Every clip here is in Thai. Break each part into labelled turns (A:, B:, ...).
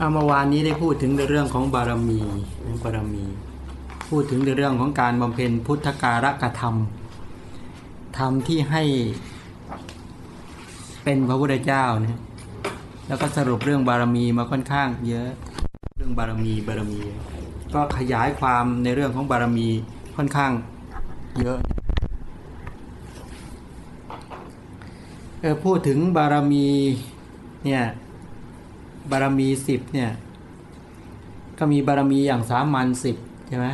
A: เมื่อวานนี้ได้พูดถึงในเรื่องของบารมีบารมี พูดถึงในเรื่องของการบำเพ็ญพุทธการกธรรมธรรมที่ให้เป็นพระพุทธเจ้าเนี่ยแล้วก็สรุปเรื่องบารมีมาค่อนข้าง เยอะเรื่องบารมีบารมี ก็ขยายความในเรื่องของบารมีค่อนข้างเยอะเออพูดถึงบารมีเนี่ย บารมีสิบเนี่ย ก็มีบารมีอย่างสามัญสิบใช่ไหม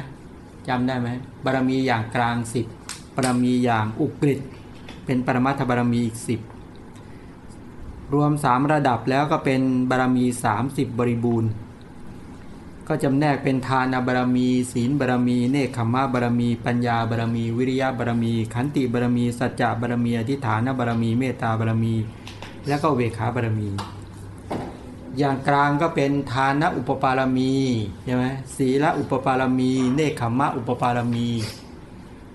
A: จำได้ไหมบารมีอย่างกลางสิบบารมีอย่างอุกฤษเป็นปรมัตถบารมีอีกสิบรวมสามระดับแล้วก็เป็นบารมีสามสิบบริบูรณ์ ก็จำแนกเป็นทานบารมี ศีลบารมี เนคขมะบารมี ปัญญาบารมี วิริยะบารมี ขันติบารมี สัจจะบารมีอธิฐานบารมี เมตตาบารมี และก็เวขาบารมี อย่างกลางก็เป็นทานอุปปารมีใช่ไหมศีลอุปปารมี เนคขมะอุปปารมี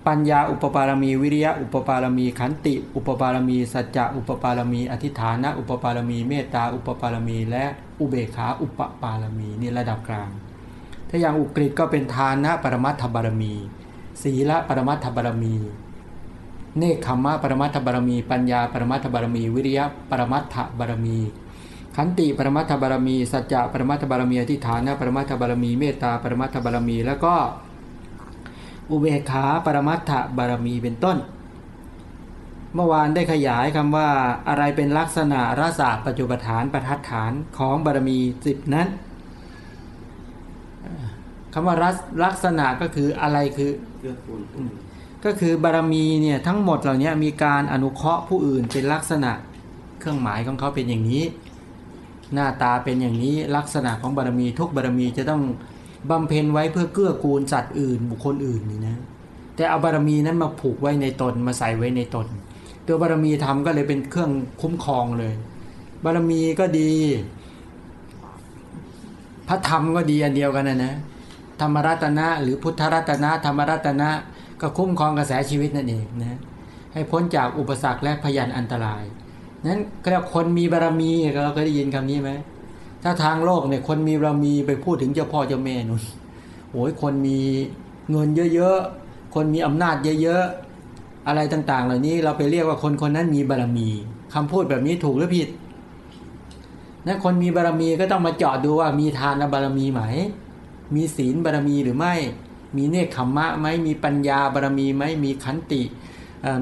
A: ปัญญาอุปปารมี วิริยะอุปปารมี ขันติ อุปปารมี สัจจะอุปปารมี อธิฐานะอุปปารมี เมตตาอุปปารมี และอุเบขาอุปปารมีนี่ระดับกลาง ถ้าอย่างอุกฤษก็เป็นทานะปรมัตถบารมี ศีละปรมัตถบารมีเนคขมะปรมัตถบารมี ปัญญาปรมัตถบารมี วิริยะปรมัตถบารมี ขันติปรมัตถบารมี สัจจะปรมัตถบารมีอธิฐานปรมัตถบารมี เมตตาปรมัตถบารมี แล้วก็อุเบกขาปรมัตถบารมีเป็นต้น เมื่อวานได้ขยายคำว่าอะไรเป็นลักษณะรสะปัจจุปฐานประทัดฐานของบารมีสิบนั้นคำว่ารัลักษณะก็คืออะไรคือ
B: เกื้อกูลผู้อื่น
A: ก็คือบารมีเนี่ยทั้งหมดเหล่านี้มีการอนุเคราะห์ผู้อื่นเป็นลักษณะเครื่องหมายของเขาเป็นอย่างนี้ หน้าตาเป็นอย่างนี้ลักษณะของบารมีทุกบารมีจะต้องบำเพ็ญไว้เพื่อเกื้อกูลสัตว์อื่น บุคคลอื่นนี่นะแต่เอาบารมีนั้นมาผูกไว้ในตนมาใส่ไว้ในตน ตัวบารมีทำก็เลยเป็นเครื่องคุ้มครองเลย บารมีก็ดี พระธรรมก็ดีอันเดียวกันนะนะธรรมรัตนะ หรือพุทธรัตนะ ธรรมรัตนะ ก็คุ้มครองกระแสชีวิตนั่นเองนะให้พ้นจากอุปสรรคและพยันอันตราย นั้นก็เรียกคนมีบารมีเราเคยได้ยินคำนี้ไหมถ้าทางโลกเนี่ยคนมีบารมีไปพูดถึงเจ้าพ่อเจ้าแม่นุ่นโอ้ยคนมีเงินเยอะๆ คนมีอำนาจเยอะๆ อะไรต่างๆ เหล่านี้เราไปเรียกว่าคนคนนั้นมีบารมีคำพูดแบบนี้ถูกหรือผิดนั้นคนมีบารมีก็ต้องมาเจาะดูว่ามีทานบารมีไหม มีศีลบารมีหรือไม่ มีเนคขมมะไหมมีปัญญาบารมีไหมมีขันติ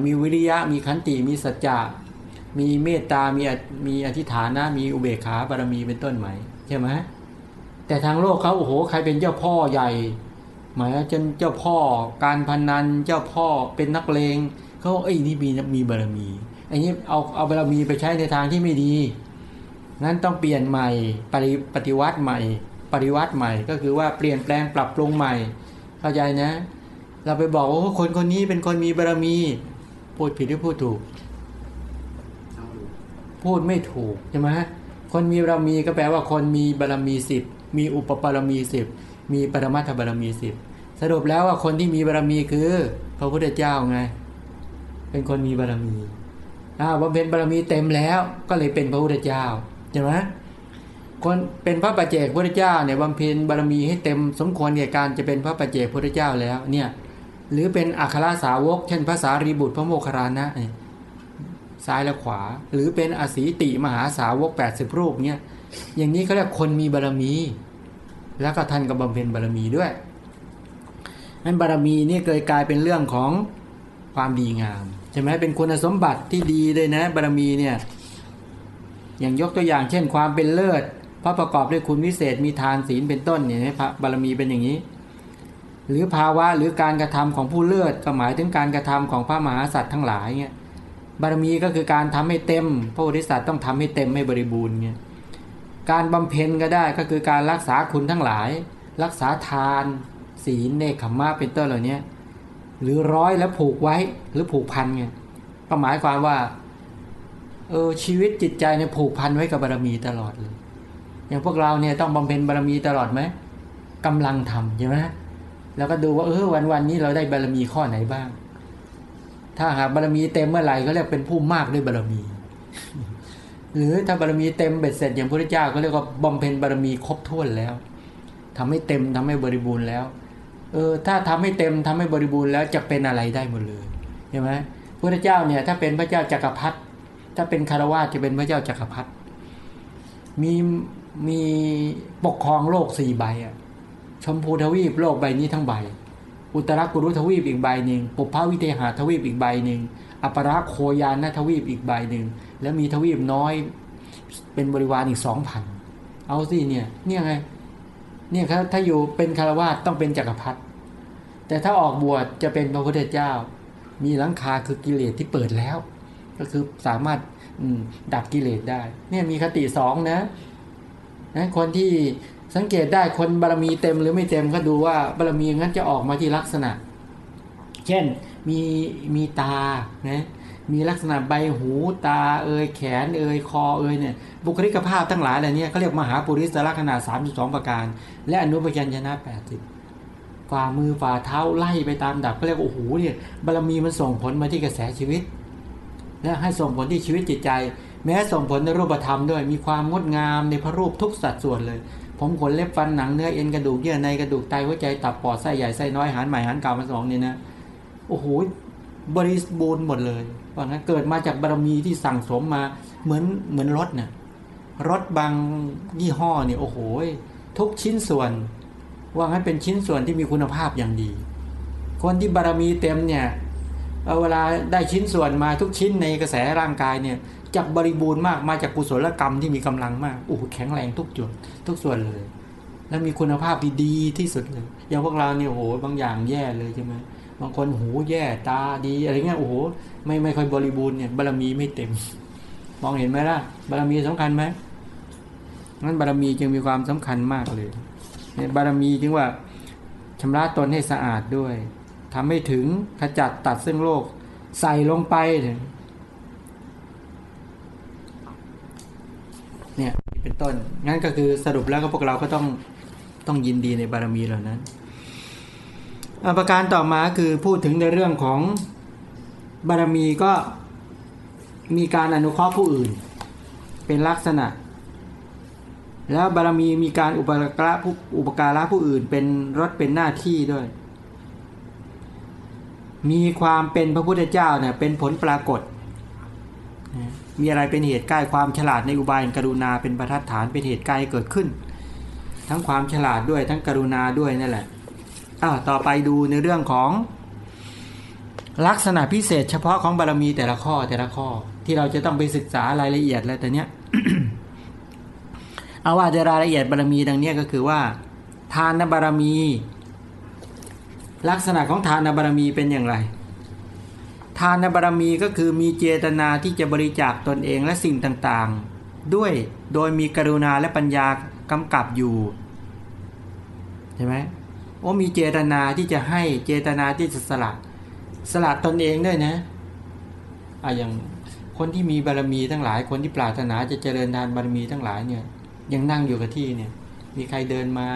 A: มีวิริยะ มีขันติ มีสัจจะ มีเมตตา มีมีอธิฐานะ มีอุเบกขาบารมีเป็นต้นไหมใช่ไหมแต่ทางโลกเขาโอ้โหใครเป็นเจ้าพ่อใหญ่หมายว่าจนเจ้าพ่อการพนันเจ้าพ่อเป็นนักเลงเขาบอกเอ้ยนี่มีมีบารมีอันนี้เอาเอาบารมีไปใช้ในทางที่ไม่ดีงั้นต้องเปลี่ยนใหม่ปฏิปฏิวัติใหม่ ปฏิวัติใหม่ก็คือว่าเปลี่ยนแปลงปรับปรุงใหม่ เข้าใจนะ เราไปบอกว่าคนคนนี้เป็นคนมีบารมีพูดผิดหรือพูดถูก พูดไม่ถูกใช่ไหมคนมีบารมีก็แปลว่าคนมีบารมีสิบมีอุปบารมีสิบมีปรมัตถบารมีสิบสรุปแล้วว่าคนที่มีบารมีคือพระพุทธเจ้าไง เป็นคนมีบารมีอ้าวบำเพ็ญบารมีเต็มแล้วก็เลยเป็นพระพุทธเจ้าใช่ไหมคนเป็นพระปัจเจกพุทธเจ้าเนี่ยบำเพ็ญบารมีให้เต็มสมควรแก่การจะเป็นพระปัจเจกพุทธเจ้าแล้วเนี่ยหรือเป็นอัครสาวก เช่นภาษารีบุตรพระโมคคัลลานะเนี่ย ซ้ายและขวา หรือเป็นอสีติมหาสาวก 80 รูปเนี่ยอย่างนี้เขาเรียกคนมีบารมี แล้วก็ท่านก็บำเพ็ญบารมีด้วยนั้นบารมีนี่เกิดกลายเป็นเรื่องของความดีงามใช่ไหมเป็นคุณสมบัติที่ดีเลยนะบารมีเนี่ยอย่างยกตัวอย่างเช่นความเป็นเลิศเพราะประกอบด้วยคุณวิเศษมีทานศีลเป็นต้นเนี่ยพระบารมีเป็นอย่างนี้ หรือภาวะหรือการกระทำของผู้เลิศก็หมายถึงการกระทำของพระมหาสัตว์ทั้งหลายเนี่ย บารมีก็คือการทำให้เต็ม พระโพธิสัตว์ต้องทำให้เต็มให้บริบูรณ์เนี่ยการบำเพ็ญก็ได้ก็คือการรักษาคุณทั้งหลาย รักษาทาน ศีลเนคขมมะเป็นต้นเหล่านี้หรือร้อยแล้วผูกไว้หรือผูกพันไงก็หมายความว่าเออชีวิตจิตใจเนี่ยผูกพันไว้กับบารมีตลอดเลย อย่างพวกเราเนี่ยต้องบำเพ็ญบารมีตลอดไหมกำลังทำใช่ไหมแล้วก็ดูว่าเออวันวันนี้เราได้บารมีข้อไหนบ้าง ถ้าหากบารมีเต็มเมื่อไหร่ก็เรียกเป็นผู้มากด้วยบารมี หรือถ้าบารมีเต็มเบ็ดเสร็จอย่างพระเจ้าก็เรียกว่าบำเพ็ญบารมีครบถ้วนแล้วทำให้เต็มทำให้บริบูรณ์แล้ว เออถ้าทำให้เต็มทำให้บริบูรณ์แล้วจะเป็นอะไรได้หมดเลยใช่ไหมพระเจ้าเนี่ยถ้าเป็นพระเจ้าจักรพรรดิถ้าเป็นคารวะจะเป็นพระเจ้าจักรพรรดิมีมีปกครองโลกสี่ใบอะชมพูทวีปโลกใบนี้ทั้งใบ อุตรกุรุทวีปอีกใบหนึ่งปุพพวิเทหาทวีปอีกใบหนึ่งอปราโคยานทวีปอีกใบหนึ่งแล้วมีทวีปน้อยเป็นบริวารอีกสองพันเอาสิเนี่ยเนี่ยไงเนี่ยครับถ้าอยู่เป็นคารวาสต้องเป็นจักรพรรดิแต่ถ้าออกบวชจะเป็นพระพุทธเจ้า มีหลังคาคือกิเลสที่เปิดแล้ว ก็คือสามารถดับกิเลสได้ เนี่ยมีคติสองนะนะคนที่ สังเกตได้คนบารมีเต็มหรือไม่เต็มก็ดูว่าบารมีงั้นจะออกมาที่ลักษณะ เช่นมีมีตานะมีลักษณะใบหูตาเอยแขนเอยคอเอยเนี่ยบุคลิกภาพทั้งหลายเหล่านี้เขาเรียกมหาปุริสลักษณะ32 ประการ และอนุปยัญชนะ 80ฝ่ามือฝ่าเท้าไล่ไปตามดับเขาเรียกโอ้โหเนี่ยบารมีมันส่งผลมาที่กระแสชีวิตและให้ส่งผลที่ชีวิตจิตใจ แม้ส่งผลในรูปธรรมด้วย มีความงดงามในพระรูปทุกสัดส่วนเลย ผมขนเล็บฟันหนังเนื้อเอ็นกระดูกเยื่อในกระดูกไตหัวใจตับปอดไส้ใหญ่ไส้น้อยหันใหม่หันเก่ามาสองเนี่ยนะโอ้โหบริบูรณ์หมดเลยเพราะนั้นเกิดมาจากบารมีที่สั่งสมมาเหมือนเหมือนรถเนี่ยรถบางยี่ห้อเนี่ยโอ้โหทุกชิ้นส่วน ว่างั้นเป็นชิ้นส่วนที่มีคุณภาพอย่างดี คนที่บารมีเต็มเนี่ยเอาเวลาได้ชิ้นส่วนมาทุกชิ้นในกระแสร่างกายเนี่ย จากบริบูรณ์มากมาจากกุศลกรรมที่มีกำลังมากโอ้โหแข็งแรงทุกจุดทุกส่วนเลย แล้วมีคุณภาพดีๆที่สุดเลยอย่างพวกเราเนี่ยโอ้โหบางอย่างแย่เลยใช่ไหมบางคนหูแย่ตาดีอะไรเงี้ยโอ้โหไม่ไม่ค่อยบริบูรณ์เนี่ยบารมีไม่เต็ม มองเห็นไหมล่ะ บารมีสำคัญไหมนั้นบารมีจึงมีความสำคัญมากเลยเนี่ยบารมีจึงว่าชำระตนให้สะอาดด้วยทำให้ถึงขจัดตัดซึ่งโลก ใส่ลงไป เนี่ยเป็นต้น งั้นก็คือสรุปแล้วก็พวกเราก็ต้องต้องยินดีในบารมีเหล่านั้นประการต่อมาคือพูดถึงในเรื่องของบารมีก็มีการอนุเคราะห์ผู้อื่น เป็นลักษณะ แล้วบารมีมีการอุปการะผู้อุปการะผู้อื่น เป็นรถเป็นหน้าที่ด้วย มีความเป็นพระพุทธเจ้าเนี่ยเป็นผลปรากฏ มีอะไรเป็นเหตุใกล้ความฉลาดในอุบายกรุณาเป็นประทัดฐานเป็นเหตุใกล้เกิดขึ้น ทั้งความฉลาดด้วยทั้งกรุณาด้วยนั่นแหละอ้าวต่อไปดูในเรื่องของ ลักษณะพิเศษ เฉพาะของบารมีแต่ละข้อแต่ละข้อ ที่เราจะต้องไปศึกษารายละเอียดแล้วแต่เนี้ยเอาว่าจะรายละเอียดบารมีดังเนี้ยก็คือว่า ทานบารมี ลักษณะของทานบารมีเป็นอย่างไร ทานบารมีก็คือมีเจตนาที่จะบริจาคตนเองและสิ่งต่างๆ ด้วยโดยมีกรุณาและปัญญากำกับอยู่ใช่ไหมโอ้มีเจตนาที่จะให้เจตนาที่จะสละสละตนเองด้วยนะอะอย่างคนที่มีบารมีทั้งหลาย คนที่ปรารถนาจะเจริญทานบารมีทั้งหลายเนี่ย ยังนั่งอยู่กับที่เนี่ย มีใครเดินมา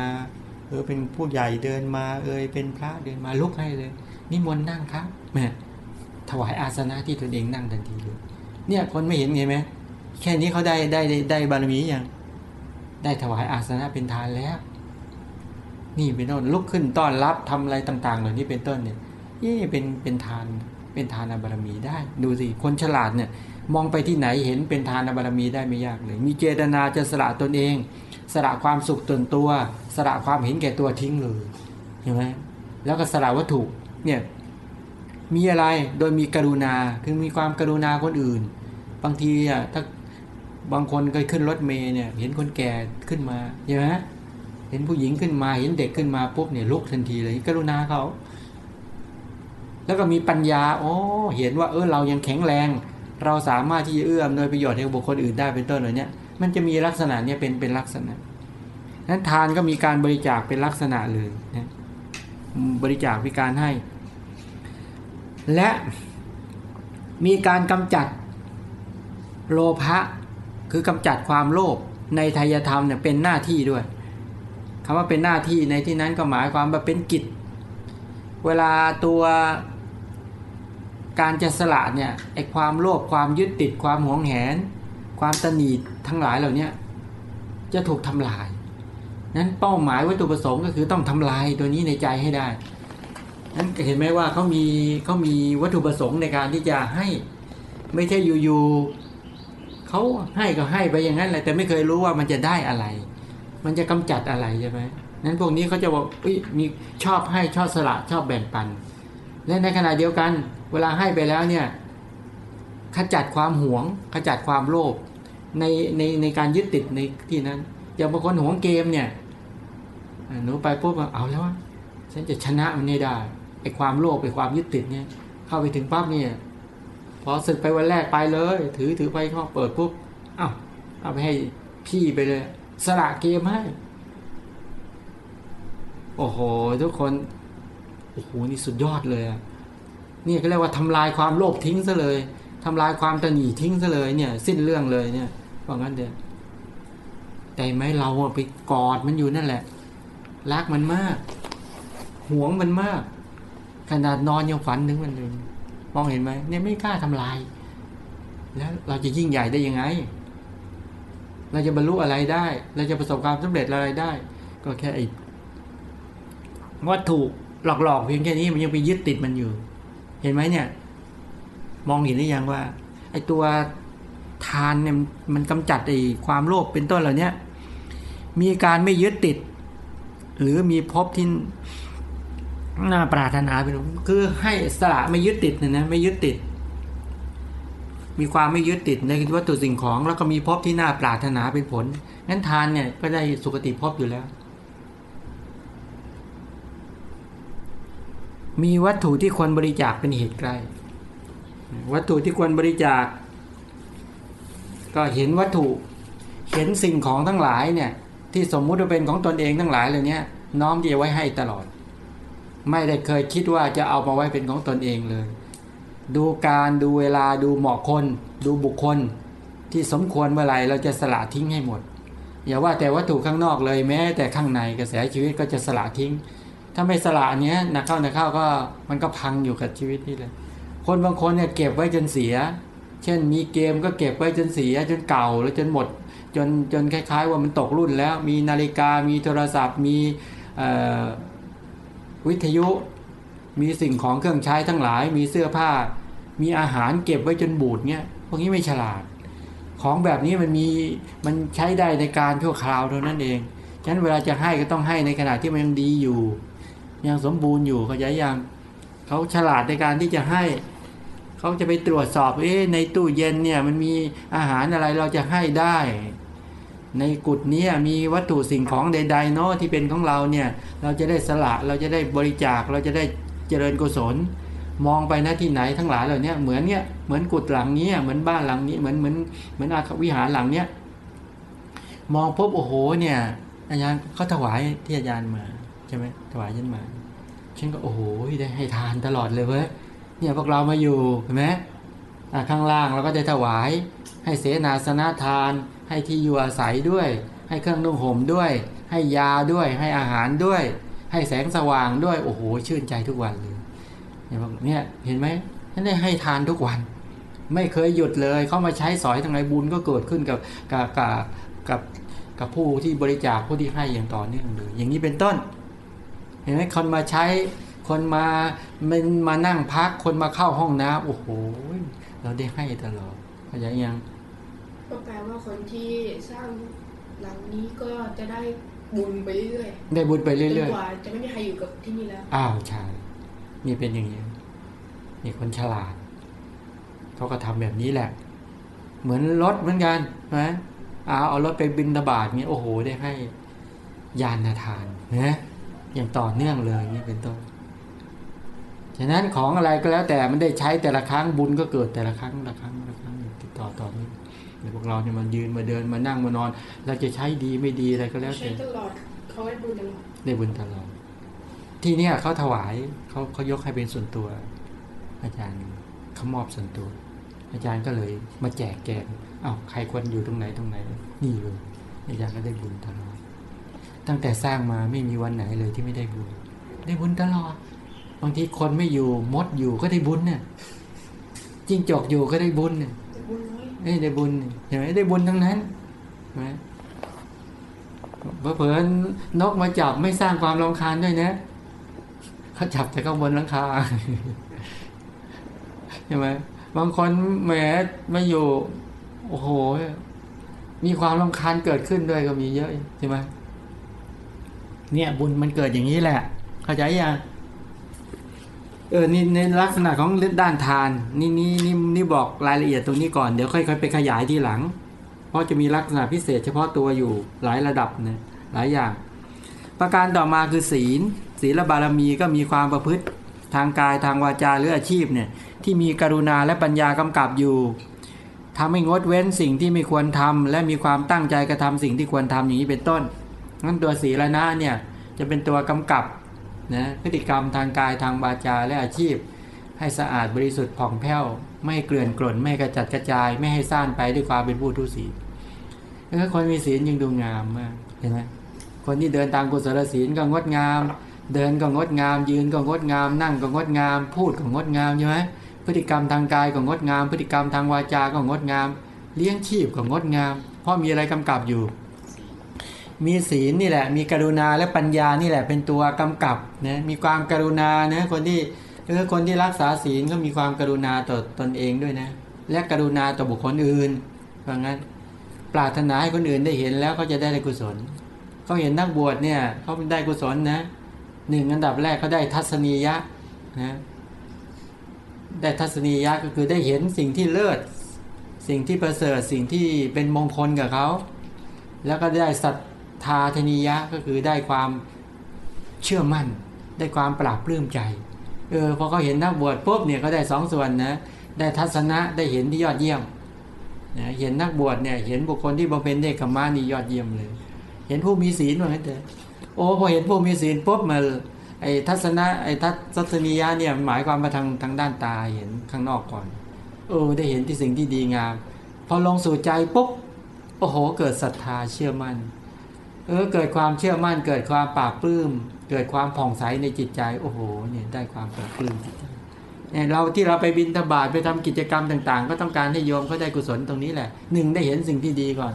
A: เออเป็นผู้ใหญ่เดินมา เออเป็นพระเดินมาลุกให้เลยนิมนต์นั่งครับแม่ ถวายอาสนะที่ตนเองนั่งทันทีเลยเนี่ยคนไม่เห็นเห็นไหมแค่นี้เขาได้ได้ได้บารมีอย่างได้ถวายอาสนะเป็นทานแล้ว นี่เป็นต้นลุกขึ้นต้อนรับทำอะไรต่าง ๆ เหล่านี้เป็นต้นเนี่ยนี่เป็นเป็นทานเป็นทานบารมีได้ ดูสิคนฉลาดเนี่ยมองไปที่ไหนเห็นเป็นทานบารมีได้ไม่ยากเลย มีเจตนาจะสละตนเอง สละความสุขตนตัว สละความเห็นแก่ตัวทิ้งเลยเห็นไหมแล้วก็สละวัตถุเนี่ย มีอะไรโดยมีกรุณาคือมีความกรุณาคนอื่น บางทีอะถ้าบางคนเคยขึ้นรถเมย์เนี่ย เห็นคนแก่ขึ้นมาใช่ไหมเห็นผู้หญิงขึ้นมาเห็นเด็กขึ้นมาปุ๊บเนี่ยลุกทันทีเลยกรุณาเขา แล้วก็มีปัญญาโอ้เห็นว่าเออเรายังแข็งแรง เราสามารถที่จะเอื้อมโดยประโยชน์ให้บุคคลอื่นได้เป็นต้นเหล่านี้มันจะมีลักษณะเนี้ยเป็นเป็นลักษณะนั้นทานก็มีการบริจาคเป็นลักษณะเลยนะบริจาคมีการให้ และมีการกำจัดโลภะคือกำจัดความโลภในทายธรรมเนี่ยเป็นหน้าที่ด้วยคำว่าเป็นหน้าที่ในที่นั้นก็หมายความว่าเป็นกิจ เวลาตัวการจะสละเนี่ยไอความโลภความยึดติดความหวงแหน ความตนีทั้งหลายเหล่านี้จะถูกทำลาย นั้นเป้าหมายวัตถุประสงค์ก็คือต้องทำลายตัวนี้ในใจให้ได้ นั้นเห็นไหมว่าเขามีเขามีวัตถุประสงค์ในการที่จะให้ ไม่ใช่อยู่ๆเขาให้ก็ให้ไปอย่างนั้นแหละแต่ไม่เคยรู้ว่ามันจะได้อะไร มันจะกำจัดอะไรใช่ไหมนั้นพวกนี้เขาจะบอกอยมีชอบให้ชอบสละชอบแบ่งปัน และในขณะเดียวกัน เวลาให้ไปแล้วเนี่ยขจัดความหวงขจัดความโลภในในในการยึดติดในที่นั้น อย่างบางคนหวงเกมเนี่ยหนูไปปุ๊บว่าเอาแล้วฉันจะชนะมันให้ได้ ไอ้ความโลภไอ้ความยึดติดเนี่ยเข้าไปถึงปั๊บเนี่ยพอศึกไปวันแรกไปเลย ถือถือไปเข้าเปิดปุ๊บเอ้าเอาไปให้พี่ไปเลย สละเกมให้โอ้โห ทุกคนโอ้โหนี่สุดยอดเลยอะนี่ก็เรียกว่าทำลายความโลภทิ้งซะเลยทำลายความตนีทิ้งซะเลยเนี่ย สิ้นเรื่องเลยเนี่ยว่างั้นเดียวแต่ไหมเราอะไปกอดมันอยู่นั่นแหละ รักมันมาก หวงมันมาก ขนาดนอนยังฝันถึงมันเลยมองเห็นไหมเนี่ยไม่กล้าทำลาย แล้วเราจะยิ่งใหญ่ได้ยังไง เราจะบรรลุอะไรได้ เราจะประสบความสำเร็จอะไรได้ ก็แค่ไอ้วัตถุหลอกๆเพียงแค่นี้มันยังไปยึดติดมันอยู่ เห็นไหมเนี่ย มองเห็นหรือยังว่า ไอ้ตัวทานเนี่ยมันกำจัดไอ้ความโลภเป็นต้นเหล่านี้มีการไม่ยึดติด หรือมีพบที่ น่าปรารถนาเป็นคือให้สละไม่ยึดติดนะนะไม่ยึดติด มีความไม่ยึดติดในวัตถุสิ่งของ แล้วก็มีพบที่น่าปรารถนาเป็นผลงั้นทานเนี่ยก็ได้สุคติภพอยู่แล้ว มีวัตถุที่ควรบริจาคเป็นเหตุใกล้ วัตถุที่ควรบริจาค ก็เห็นวัตถุเห็นสิ่งของทั้งหลายเนี่ย ที่สมมุติว่าเป็นของตนเองทั้งหลายเหล่านี้น้อมที่จะไว้ให้ตลอด ไม่ได้เคยคิดว่าจะเอามาไว้เป็นของตนเองเลย ดูการดูเวลาดูเหมาะคน ดูบุคคล ที่สมควรเมื่อไรเราจะสละทิ้งให้หมด อย่าว่าแต่วัตถุข้างนอกเลยแม้ แต่ข้างในกระแสชีวิตก็จะสละทิ้ง ถ้าไม่สละเนี้ยนักเข้านักเข้าก็มันก็พังอยู่กับชีวิตนี่เลย คนบางคนเนี่ยเก็บไว้จนเสีย เช่นมีเกมก็เก็บไว้จนเสียจนเก่าแล้วจนหมด จนจนคล้าย ๆ ว่ามันตกรุ่นแล้ว มีนาฬิกามีโทรศัพท์มี วิทยุ มีสิ่งของเครื่องใช้ทั้งหลาย มีเสื้อผ้า มีอาหารเก็บไว้จนบูดเนี่ยพวกนี้ไม่ฉลาด ของแบบนี้มันมีมันใช้ได้ในการชั่วคราวเท่านั้นเองฉะนั้นเวลาจะให้ก็ต้องให้ในขณะที่มันยังดีอยู่ ยังสมบูรณ์อยู่เขาใจยังเขาฉลาดในการที่จะให้เขาจะไปตรวจสอบเอ๊ในตู้เย็นเนี่ยมันมีอาหารอะไรเราจะให้ได้ ในกุฏนี้มีวัตถุสิ่งของใดๆเนาะที่เป็นของเราเนี่ย เราจะได้สละเราจะได้บริจาคเราจะได้เจริญกุศล มองไปหน้าที่ไหนทั้งหลายเหล่านี้เหมือนเนี่ยเหมือนกุฏหลังนี้เหมือนบ้านหลังนี้เหมือนเหมือนเหมือนอาควิหารหลังเนี้ยมองพบโอ้โหเนี่ยอาจารย์เขาถวายที่อาจารย์มาใช่ไหมถวายยันมาฉันก็โอ้โหได้ให้ทานตลอดเลยเว้ยเนี่ยพวกเรามาอยู่เห็นไหมข้างล่างเราก็จะถวายให้เสนาสนะทาน ให้ที่อยู่อาศัยด้วย ให้เครื่องนุ่งห่มด้วย ให้ยาด้วย ให้อาหารด้วย ให้แสงสว่างด้วย โอ้โห ชื่นใจทุกวันเลยเนี่ยเห็นไหมท่านได้ให้ทานทุกวัน ไม่เคยหยุดเลยเข้ามาใช้สอยทางไหนบุญก็เกิดขึ้นกับกับกับกับกับผู้ที่บริจาคผู้ที่ให้อย่างต่อเนื่องเลยอย่างนี้เป็นต้น เห็นไหมคนมาใช้คนมามันมานั่งพักคนมาเข้าห้องน้ำโอ้โห เราได้ให้ตลอดเข้าใจยัง
C: ก็แปลว่าคนที่สร้างหลังนี้ก็จะได้บุญไปเรื่อย
A: ได้บุญไป
C: ๆจ
A: เรื่
C: น
A: อย
C: กว่าจะไม่มีใครอยู่กับที่นี่แล้ว
A: ๆอ้าวใช่นี่เป็นอย่างนี้นี่คนฉลาดเขาก็ทำแบบนี้แหละ เหมือนรถเหมือนกันนะเอาเอารถไปบินตบาทเงี้ยโอ้โห ได้ให้ยานนาทานนะอย่างต่อเนื่องเลยนี่เป็นต้นฉะนั้นของอะไรก็แล้วแต่มันได้ใช้แต่ละครั้งบุญก็เกิดแต่ละครั้งละครั้งละครั้งติดต่อต่อนี้เดี๋ ยวพวกเราเนี่ยมันยืนมาเดินมานั่งมานอน เราจะใช้ดีไม่ดีอะไรก็แล้ว
C: ใช้
A: แต่
C: ตลอดเขาให้บุญตลอด
A: ได้บุญตลอดที่เนี่ยเขาถวายเขาเขายกให้เป็นส่วนตัว อาจารย์เขามอบส่วนตัว อาจารย์ก็เลยมาแจกแจงอ้าวใครควรอยู่ตรงไหนตรงไหน นี่เลยอาจารย์ก็ได้บุญตลอดตั้งแต่สร้างมาไม่มีวันไหนเลยที่ไม่ได้บุญ ได้บุญตลอดบางทีคนไม่อยู่มดอยู่ก็ได้บุญเนี่ยจิ้งจอกอยู่ก็ได้บุญเนี่ย
C: มบุญน้อย
A: เอ้ได้บุญเห็นไหมได้บุญทั้งนั้นเห็นไหมเผลอนกมาจับไม่สร้างความรำคาญด้วยนะเขาจับแต่ข้างบนหลังคาใช่ไหมบางคนแหมมาอยู่ โอ้โห มีความรำคาญเกิดขึ้นด้วยก็มีเยอะใช่ไหมเนี่ย บุญมันเกิดอย่างนี้แหละ เข้าใจยัง เออนี่ในลักษณะของด้านทานนี่นี่นี่นี่บอกรายละเอียดตรงนี้ก่อนเดี๋ยวค่อยๆไปขยายทีหลัง เพราะจะมีลักษณะพิเศษเฉพาะตัวอยู่หลายระดับนะหลายอย่าง ประการต่อมาคือศีล ศีลบารมีก็มีความประพฤติทางกายทางวาจาหรืออาชีพเนี่ยที่มีกรุณาและปัญญากำกับอยู่ทำให้งดเว้นสิ่งที่ไม่ควรทำและมีความตั้งใจกระทำสิ่งที่ควรทำอย่างนี้เป็นต้นงั้นตัวศีลนะเนี่ยจะเป็นตัวกำกับ นะพฤติกรรมทางกายทางวาจาและอาชีพ ให้สะอาดบริสุทธิ์ผ่องแผ้ว ไม่ให้เกลื่อนกล่นไม่ให้กระจัดกระจาย ไม่ให้ซ่านไปด้วยความเป็นผู้ทุศีลเออคนมีศีลยังดูงามมากเห็นไหมคนที่เดินตามกุศลศีลก็งดงาม เดินก็งดงาม ยืนก็งดงาม นั่งก็งดงาม พูดก็งดงามใช่ไหมพฤติกรรมทางกายก็งดงาม พฤติกรรมทางวาจาก็งดงาม เลี้ยงชีพก็งดงาม เพราะมีอะไรกำกับอยู่ มีศีลนี่แหละ มีกรุณาและปัญญานี่แหละเป็นตัวกำกับนะมีความกรุณานะคนที่เออคนที่รักษาศีลก็มีความกรุณาต่อตนเองด้วยนะ และกรุณาต่อบุคคลอื่นเพราะงั้น ปรารถนาให้คนอื่นได้เห็นแล้วเขาจะได้กุศลเขาเห็นนักบวชเนี่ยเขาได้กุศลนะหนึ่งอันดับแรกเขาได้ทัศนียะนะได้ทัศนียะก็คือได้เห็นสิ่งที่เลิศ สิ่งที่ประเสริฐสิ่งที่เป็นมงคลกับเขา แล้วก็ได้ศรั ทธาธนิยะก็คือได้ความเชื่อมั่น ได้ความปราบปลื้มใจเออพอเขาเห็นนักบวชปุ๊บเนี่ยเขาได้สองส่วนนะได้ทัศนะได้เห็นที่ยอดเยี่ยมนะเห็นนักบวชเนี่ยเห็นบุคคลที่บำเพ็ญเนคขมานี่ยอดเยี่ยมเลย เห็นผู้มีศีลว่างั้นเถอะโอ้พอเห็นผู้มีศีลปุ๊บมาไอ้ทัศนะไอ้ทัศทัศนียะเนี่ยหมายความมาทางทางด้านตาเห็นข้างนอกก่อนเออได้เห็นที่สิ่งที่ดีงาม พอลงสู่ใจปุ๊บโอ้โหเกิดศรัทธาเชื่อมั่น เออเกิดความเชื่อมั่น เกิดความปราบปลื้ม เกิดความผ่องใสในจิตใจ โอ้โหเนี่ยได้ความปราบปลื้มจิตใจเนี่ยเราที่เราไปบินทบาทไปทำกิจกรรมต่าง ๆ ก็ต้องการให้โยมเขาได้กุศลตรงนี้แหละหนึ่งได้เห็นสิ่งที่ดีก่อน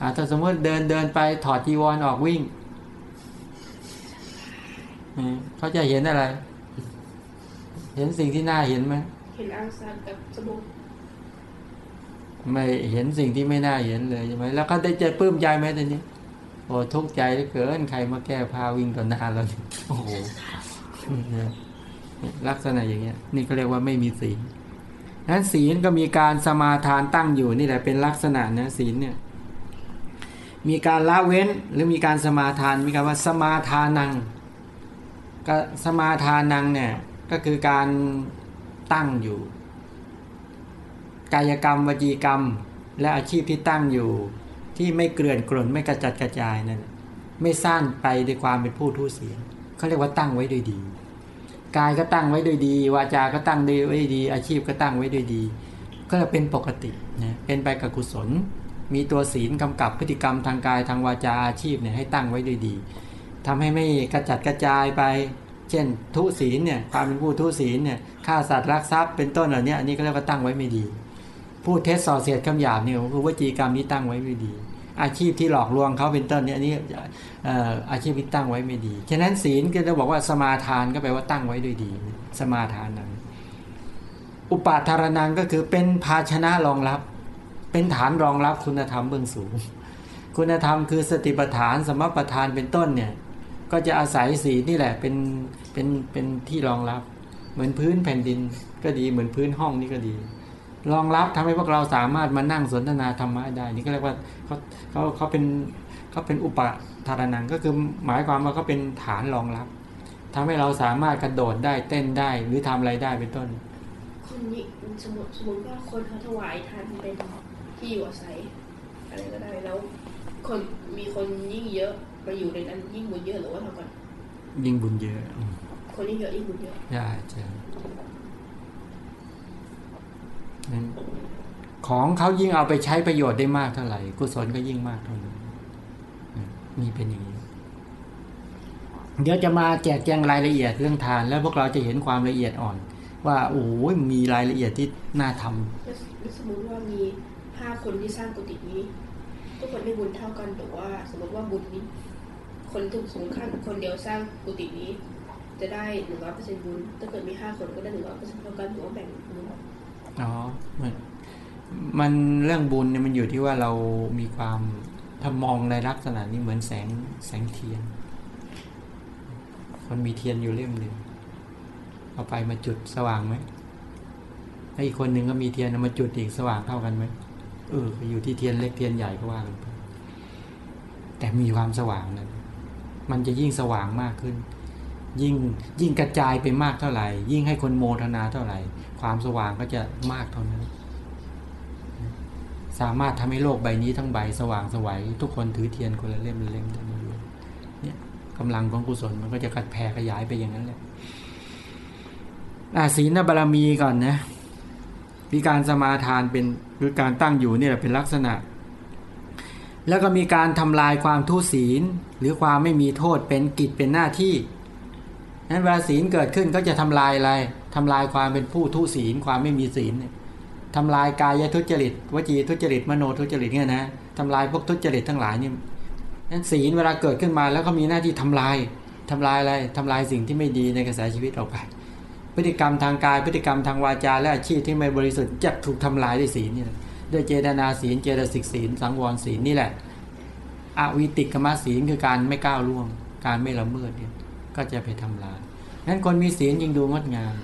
A: อ่าถ้าสมมติเดินเดินไปถอดจีวรออกวิ่งอืมเขาจะเห็นอะไร เห็นสิ่งที่น่าเห็นไหม
C: เห็นอังซานกับสมุน
A: ไม่เห็นสิ่งที่ไม่น่าเห็นเลยใช่ไหมแล้วก็ได้ใจปลื้มใจไหมตอนนี้ โอ้ทุกใจเหลือเกินใครมาแก้พาวิ่งต่อหน้าเราเนี่ยโอ้โหลักษณะอย่างเงี้ย นี่เขาเรียกว่าไม่มีศีลนั้นศีลก็มีการสมาทานตั้งอยู่นี่แหละเป็นลักษณะนะศีลเนี่ย มีการละเว้นหรือมีการสมาทานมีคำว่าสมาทานังก็สมาทานังเนี่ยก็คือการตั้งอยู่ กายกรรมวจีกรรม และอาชีพที่ตั้งอยู่ ที่ไม่เกลื่อนกล่นไม่กระจัดกระจายนั่นไม่สั้นไปด้วยความเป็นผู้ทุศีลเขาเรียกว่าตั้งไว้ด้วยดีกายก็ตั้งไว้ด้วยดี วาจาก็ตั้งไว้ด้วยดี อาชีพก็ตั้งไว้ด้วยดี ก็เป็นปกตินะเป็นไปกับกุศล มีตัวศีลกำกับพฤติกรรมทางกายทางวาจาอาชีพเนี่ยให้ตั้งไว้ด้วยดีทำให้ไม่กระจัดกระจายไป เช่น ทุศีลเนี่ยความเป็นผู้ทุศีลเนี่ยฆ่าสัตว์รักทรัพย์เป็นต้นเหล่านี้อันนี้ก็เรียกว่าตั้งไว้ไม่ดีพูดเท็จส่อเสียดคำหยาบเนี่ยคือวจีกรรมนี้ตั้งไว้ไม่ดี อาชีพที่หลอกลวงเขาเป็นต้นเนี่ยอันนี้เอ่ออาชีพที่ตั้งไว้ไม่ดี ฉะนั้นศีลก็จะบอกว่าสมาทานก็แปลว่าตั้งไว้ด้วยดี สมาทานนั้นอุปาทารนังก็คือเป็นภาชนะรองรับ เป็นฐานรองรับคุณธรรมเบื้องสูง คุณธรรมคือสติปัฏฐานสมปัฏฐานเป็นต้นเนี่ยก็จะอาศัยศีลนี่แหละเป็นเป็นเป็นที่รองรับ เหมือนพื้นแผ่นดินก็ดีเหมือนพื้นห้องนี่ก็ดี รองรับทำให้พวกเราสามารถมานั่งสนทนาธรรมะได้ นี่ก็เรียกว่าเขาเขาเขาเป็นเขาเป็นอุปทารนังก็คือหมายความว่าเขาเป็นฐานรองรับทำให้เราสามารถกระโดดได้เต้นได้หรือทำอะไรได้เป็นต้น
C: คนนี้สมมติสมมติว่าคนเขาถวายทานเป็นที่อยู่อาศัยอะไรก็ได้แล้ว คนมีคนยิ่งเยอะมาอยู่ในนั้นยิ่งบุญเยอะหรือว่าเท่ากัน
A: ยิ่งบุญเยอะอืม
C: คนยิ่งเยอะยิ่งบุญเยอะ
A: ใช่ใช่นั้น ของเขายิ่งเอาไปใช้ประโยชน์ได้มากเท่าไหร่ กุศลก็ยิ่งมากเท่านั้นมนี่เป็นอย่างนี้ เดี๋ยวจะมาแจกแจงรายละเอียดเรื่องทาน แล้วพวกเราจะเห็นความละเอียดอ่อน ว่าโอ้ยมีรายละเอียดที่น่าทำ
C: สมมติว่ามีห้าคนที่สร้างกุฏินี้ทุกคนได้บุญเท่ากันแต่ว่า สมมติว่าบุญนี้ คนทุกสมมติขั้นคนเดียวสร้างกุฏินี้ จะได้หนึ่งร้อยเปอร์เซ็นต์บุญถ้าเกิดมีห้าคนก็ได้หนึ่งร้อยเปอร์เซ็นต์เท่ากันถือว่าแบ่งบุญ
A: อ๋อมันมันเรื่องบุญเนี่ยมันอยู่ที่ว่าเรามีความถ้ามองในลักษณะนี้เหมือนแสงแสงเทียน คนมีเทียนอยู่เล่มหนึ่งเอาไปมาจุดสว่างไหมแล้วอีกคนหนึ่งก็มีเทียนมาจุดอีกสว่างเท่ากันไหมเอออยู่ที่เทียนเล็กเทียนใหญ่ก็ว่ากันไปแต่มีความสว่างนั้นมันจะยิ่งสว่างมากขึ้น ยิ่งยิ่งกระจายไปมากเท่าไหร่ ยิ่งให้คนโมทนาเท่าไหร่ ความสว่างก็จะมากเท่านั้น สามารถทำให้โลกใบนี้ทั้งใบสว่างสวัยทุกคนถือเทียนคนละเล่มละเล่มทั้งนั้นเยเนี่ยกำลังของกุศลมันก็จะกัดแผ่ขยายไปอย่างนั้นแหละอาศีลบารมีก่อนนะมีการสมาทานเป็นคือการตั้งอยู่เนี่ยเป็นลักษณะ แล้วก็มีการทำลายความทุศีล หรือความไม่มีโทษเป็นกิจเป็นหน้าที่ นั้นเวลาศีลเกิดขึ้นก็จะทำลายอะไรทำลายความเป็นผู้ทุศีลความไม่มีศีลเนี่ยทำลายกายทุจริตวจีทุจริตมโนทุจริตเนี่ยนะทำลายพวกทุจริตทั้งหลายเนี่ยนั้นศีลเวลาเกิดขึ้นมาแล้วก็มีหน้าที่ทำลายทำลายอะไรทำลายสิ่งที่ไม่ดีในกระแสชีวิตออกไป พฤติกรรมทางกายพฤติกรรมทางวาจา และอาชีพที่ไม่บริสุทธิ์จะถูกทำลายด้วยศีลนี่แหละด้วยเจตนาศีลเจตสิกศีลสังวรศีลนี่แหละอวิติกรรมศีลคือการไม่ก้าวล่วง การไม่ละเมิดเนี่ย ก็จะไปทำลายนั้นคนมีศีลยิ่งดูงดงาม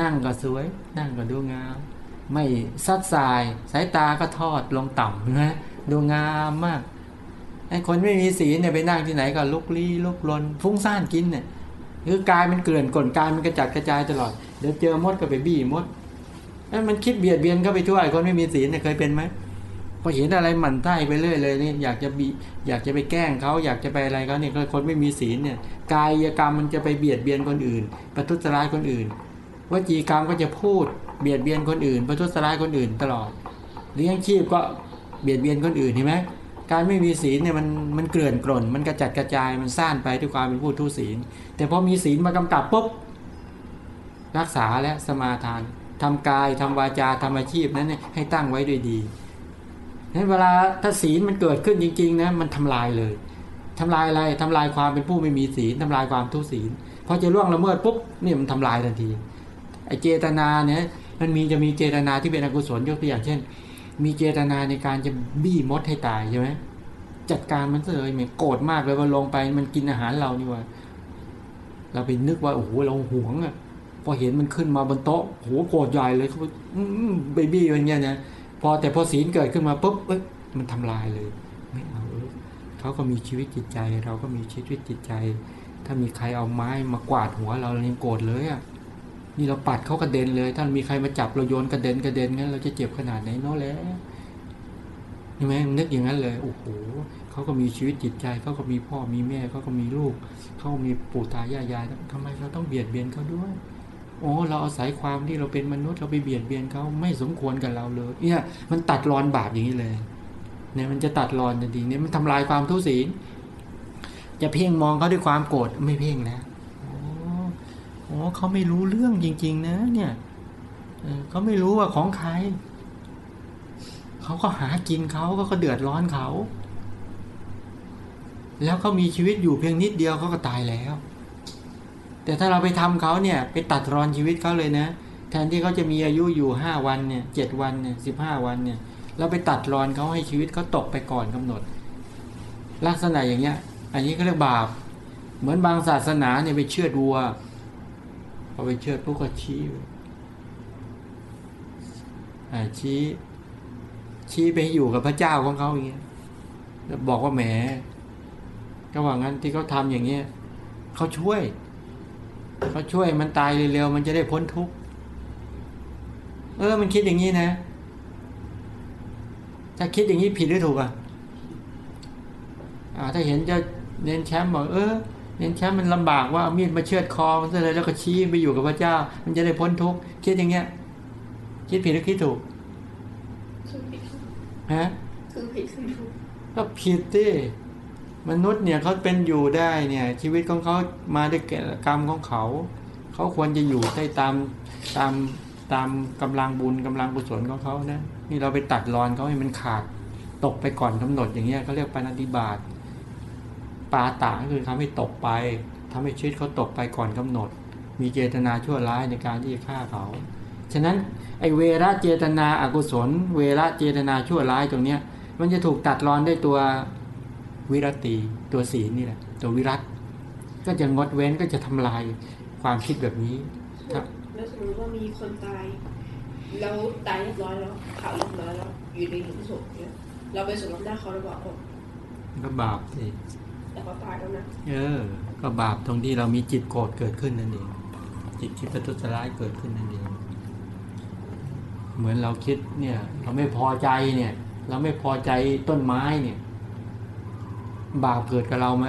A: นั่งก็สวย นั่งก็ดูงาม ไม่ซัดสาย สายตาก็ทอดลงต่ำนะดูงามมากไอ้คนไม่มีศีลเนี่ยไปนั่งที่ไหนก็ลุกลี้ลุกลนฟุ้งซ่านกินเนี่ยคือกายมันเกลื่อนกลนกายมันกระจัดกระจายตลอดเดี๋ยวเจอมดก็ไปบี้มดไอ้มันคิดเบียดเบียนเข้าไปทั่วไอ้คนไม่มีศีลเนี่ยเคยเป็นไหม พอเห็นอะไรหมั่นไส้ไปเรื่อยเลยนี่อยากจะบีอยากจะไปแกล้งเขาอยากจะไปอะไรเขาเนี่ยคนไม่มีศีลเนี่ยกายกรรมมันจะไปเบียดเบียนคนอื่น ประทุษร้ายคนอื่นวจีกรรมก็จะพูดเบียดเบียนคนอื่น ประทุษร้ายคนอื่นตลอดเลี้ยงชีพก็เบียดเบียนคนอื่นเห็นไหมการไม่มีศีลเนี่ยมันมันเกลื่อนกล่น มันกระจัดกระจายมันซ่านไปด้วยความเป็นผู้ทุศีล แต่พอมีศีลมากำกับปุ๊บรักษาและสมาทานทำกายทำวาจาทำอาชีพนั้นเนี่ยให้ตั้งไว้ด้วยดี นั้นเวลาถ้าศีลมันเกิดขึ้นจริงๆนะมันทำลายเลยทำลายอะไรทำลายความเป็นผู้ไม่มีศีลทำลายความทุศีลพอจะล่วงละเมิดปุ๊บนี่มันทำลายทันทีไอเจตนาเนี่ยมันมีจะมีเจตนาที่เป็นอกุศลยกตัวอย่างเช่น มีเจตนาในการจะบี้มดให้ตายใช่ไหมจัดการมันเลยมือนโกรธมากเลยว่าลงไปมันกินอาหารเรานี่ว่า เราไปนึกว่าโอ้โหเราหวงอะพอเห็นมันขึ้นมาบนโต๊ะโหโกรธใหญ่เลยเขาเบบี้อย่างเงี้ยนะ พอแต่พอศีลเกิดขึ้นมาปุ๊บเอ้ยมันทำลายเลย ไม่เอาเออเขาก็มีชีวิตจิตใจ เราก็มีชีวิตจิตใจ ถ้ามีใครเอาไม้มากวาดหัวเราเรายังโกรธเลยอะนี่เราปัดเขากระเด็นเลยถ้ามีใครมาจับเราโยนกระเด็นกระเด็นงั้นเราจะเจ็บขนาดไหนเนาะแล้วใช่ไหมนึกอย่างนั้นเลยโอ้โหเขาก็มีชีวิตจิตใจเขาก็มีพ่อมีแม่เขาก็มีลูกเขามีปู่ตายายยายทำไมเราต้องเบียดเบียนเขาด้วย โอ้เราอาศัยความที่เราเป็นมนุษย์เราไปเบียดเบียนเขาไม่สมควรกับเราเลยเนี่ยมันตัดรอนบาปอย่างนี้เลยเนี่ยมันจะตัดรอนทันทีเนี่ยมันทำลายความทุศีลจะเพ่งมองเขาด้วยความโกรธไม่เพ่งแล้วโอ้โอ้เขาไม่รู้เรื่องจริง ๆ นะ เนี่ยเขาไม่รู้ว่าของใครเขาก็หากินเขาก็เดือดร้อนเขา แล้วเขามีชีวิตอยู่เพียงนิดเดียวเขาก็ตายแล้ว แต่ถ้าเราไปทำเขาเนี่ยไปตัดรอนชีวิตเขาเลยนะ แทนที่เขาจะมีอายุอยู่ห้าวันเนี่ยเจ็ดวันเนี่ยสิบห้าวันเนี่ยเราไปตัดรอนเขาให้ชีวิตเขาตกไปก่อนกำหนด ลักษณะอย่างเงี้ย อันนี้ก็เรียกบาป เหมือนบางศาสนาเนี่ยไปเชื่อดวัวพอไปเชื่อดพวกก็ชี้ชี้ชี้ไปอยู่กับพระเจ้าของเขาอย่างเงี้ยบอกว่าแหมก็ว่างั้นที่เขาทาอย่างเงี้ยเขาช่วย เขาช่วยมันตายเร็วๆมันจะได้พ้นทุกข์เออ มันคิดอย่างนี้นะ ถ้าคิดอย่างนี้ผิดหรือถูกอะอ่าถ้าเห็นจะเน้นแชมป์บอกเออเน้นแชมป์มันลำบากว่ามีดมาเชือดคอมันเลยแล้วก็ชี้ไปอยู่กับพระเจ้า มันจะได้พ้นทุกข์คิดอย่างเงี้ย คิดผิดหรือคิดถูก
C: คือผิด
A: ฮะ
C: คือผิดคือถูก
A: ก็ผิดที่ มนุษย์เนี่ยเขาเป็นอยู่ได้เนี่ย ชีวิตของเขามาด้วยกรรมของเขา เขาควรจะอยู่ได้ตามตามตามกำลังบุญกำลังกุศลของเขานะนี่เราไปตัดรอนเขาให้มันขาดตกไปก่อนกำหนดอย่างเงี้ยเขาเรียกปานาติบาตปาตาคือทำให้ตกไปทำให้ชีวิตเขาตกไปก่อนกำหนด มีเจตนาชั่วร้ายในการที่จะฆ่าเขา ฉะนั้นไอเวรเจตนาอากุศล เวรเจตนาชั่วร้ายตรงเนี้ยมันจะถูกตัดรอนได้ตัว วิรติตัวศีลนี่แหละ ตัววิรัตก็จะงดเว้นก็จะทำลายความคิดแบบนี้ครับ
C: แล้วสมมติว่ามีคนตายแล้วตายเรียบร้อยแล้วข่าวเรียบร้อยแล้วอยู่ในหลุมศพเนี่ยเราไปสวมน้ำหน้าเขาแล้วบอกโอ้
A: ก็บาปสิ
C: แต่เขาตายแล้วนะ
A: เออ ก็บาปตรงที่เรามีจิตโกรธเกิดขึ้นนั่นเองจิตคิดประทุษร้ายเกิดขึ้นนั่นเองเหมือนเราคิดเนี่ย เราไม่พอใจเนี่ย เราไม่พอใจต้นไม้เนี่ย บาปเกิดกับเราไหม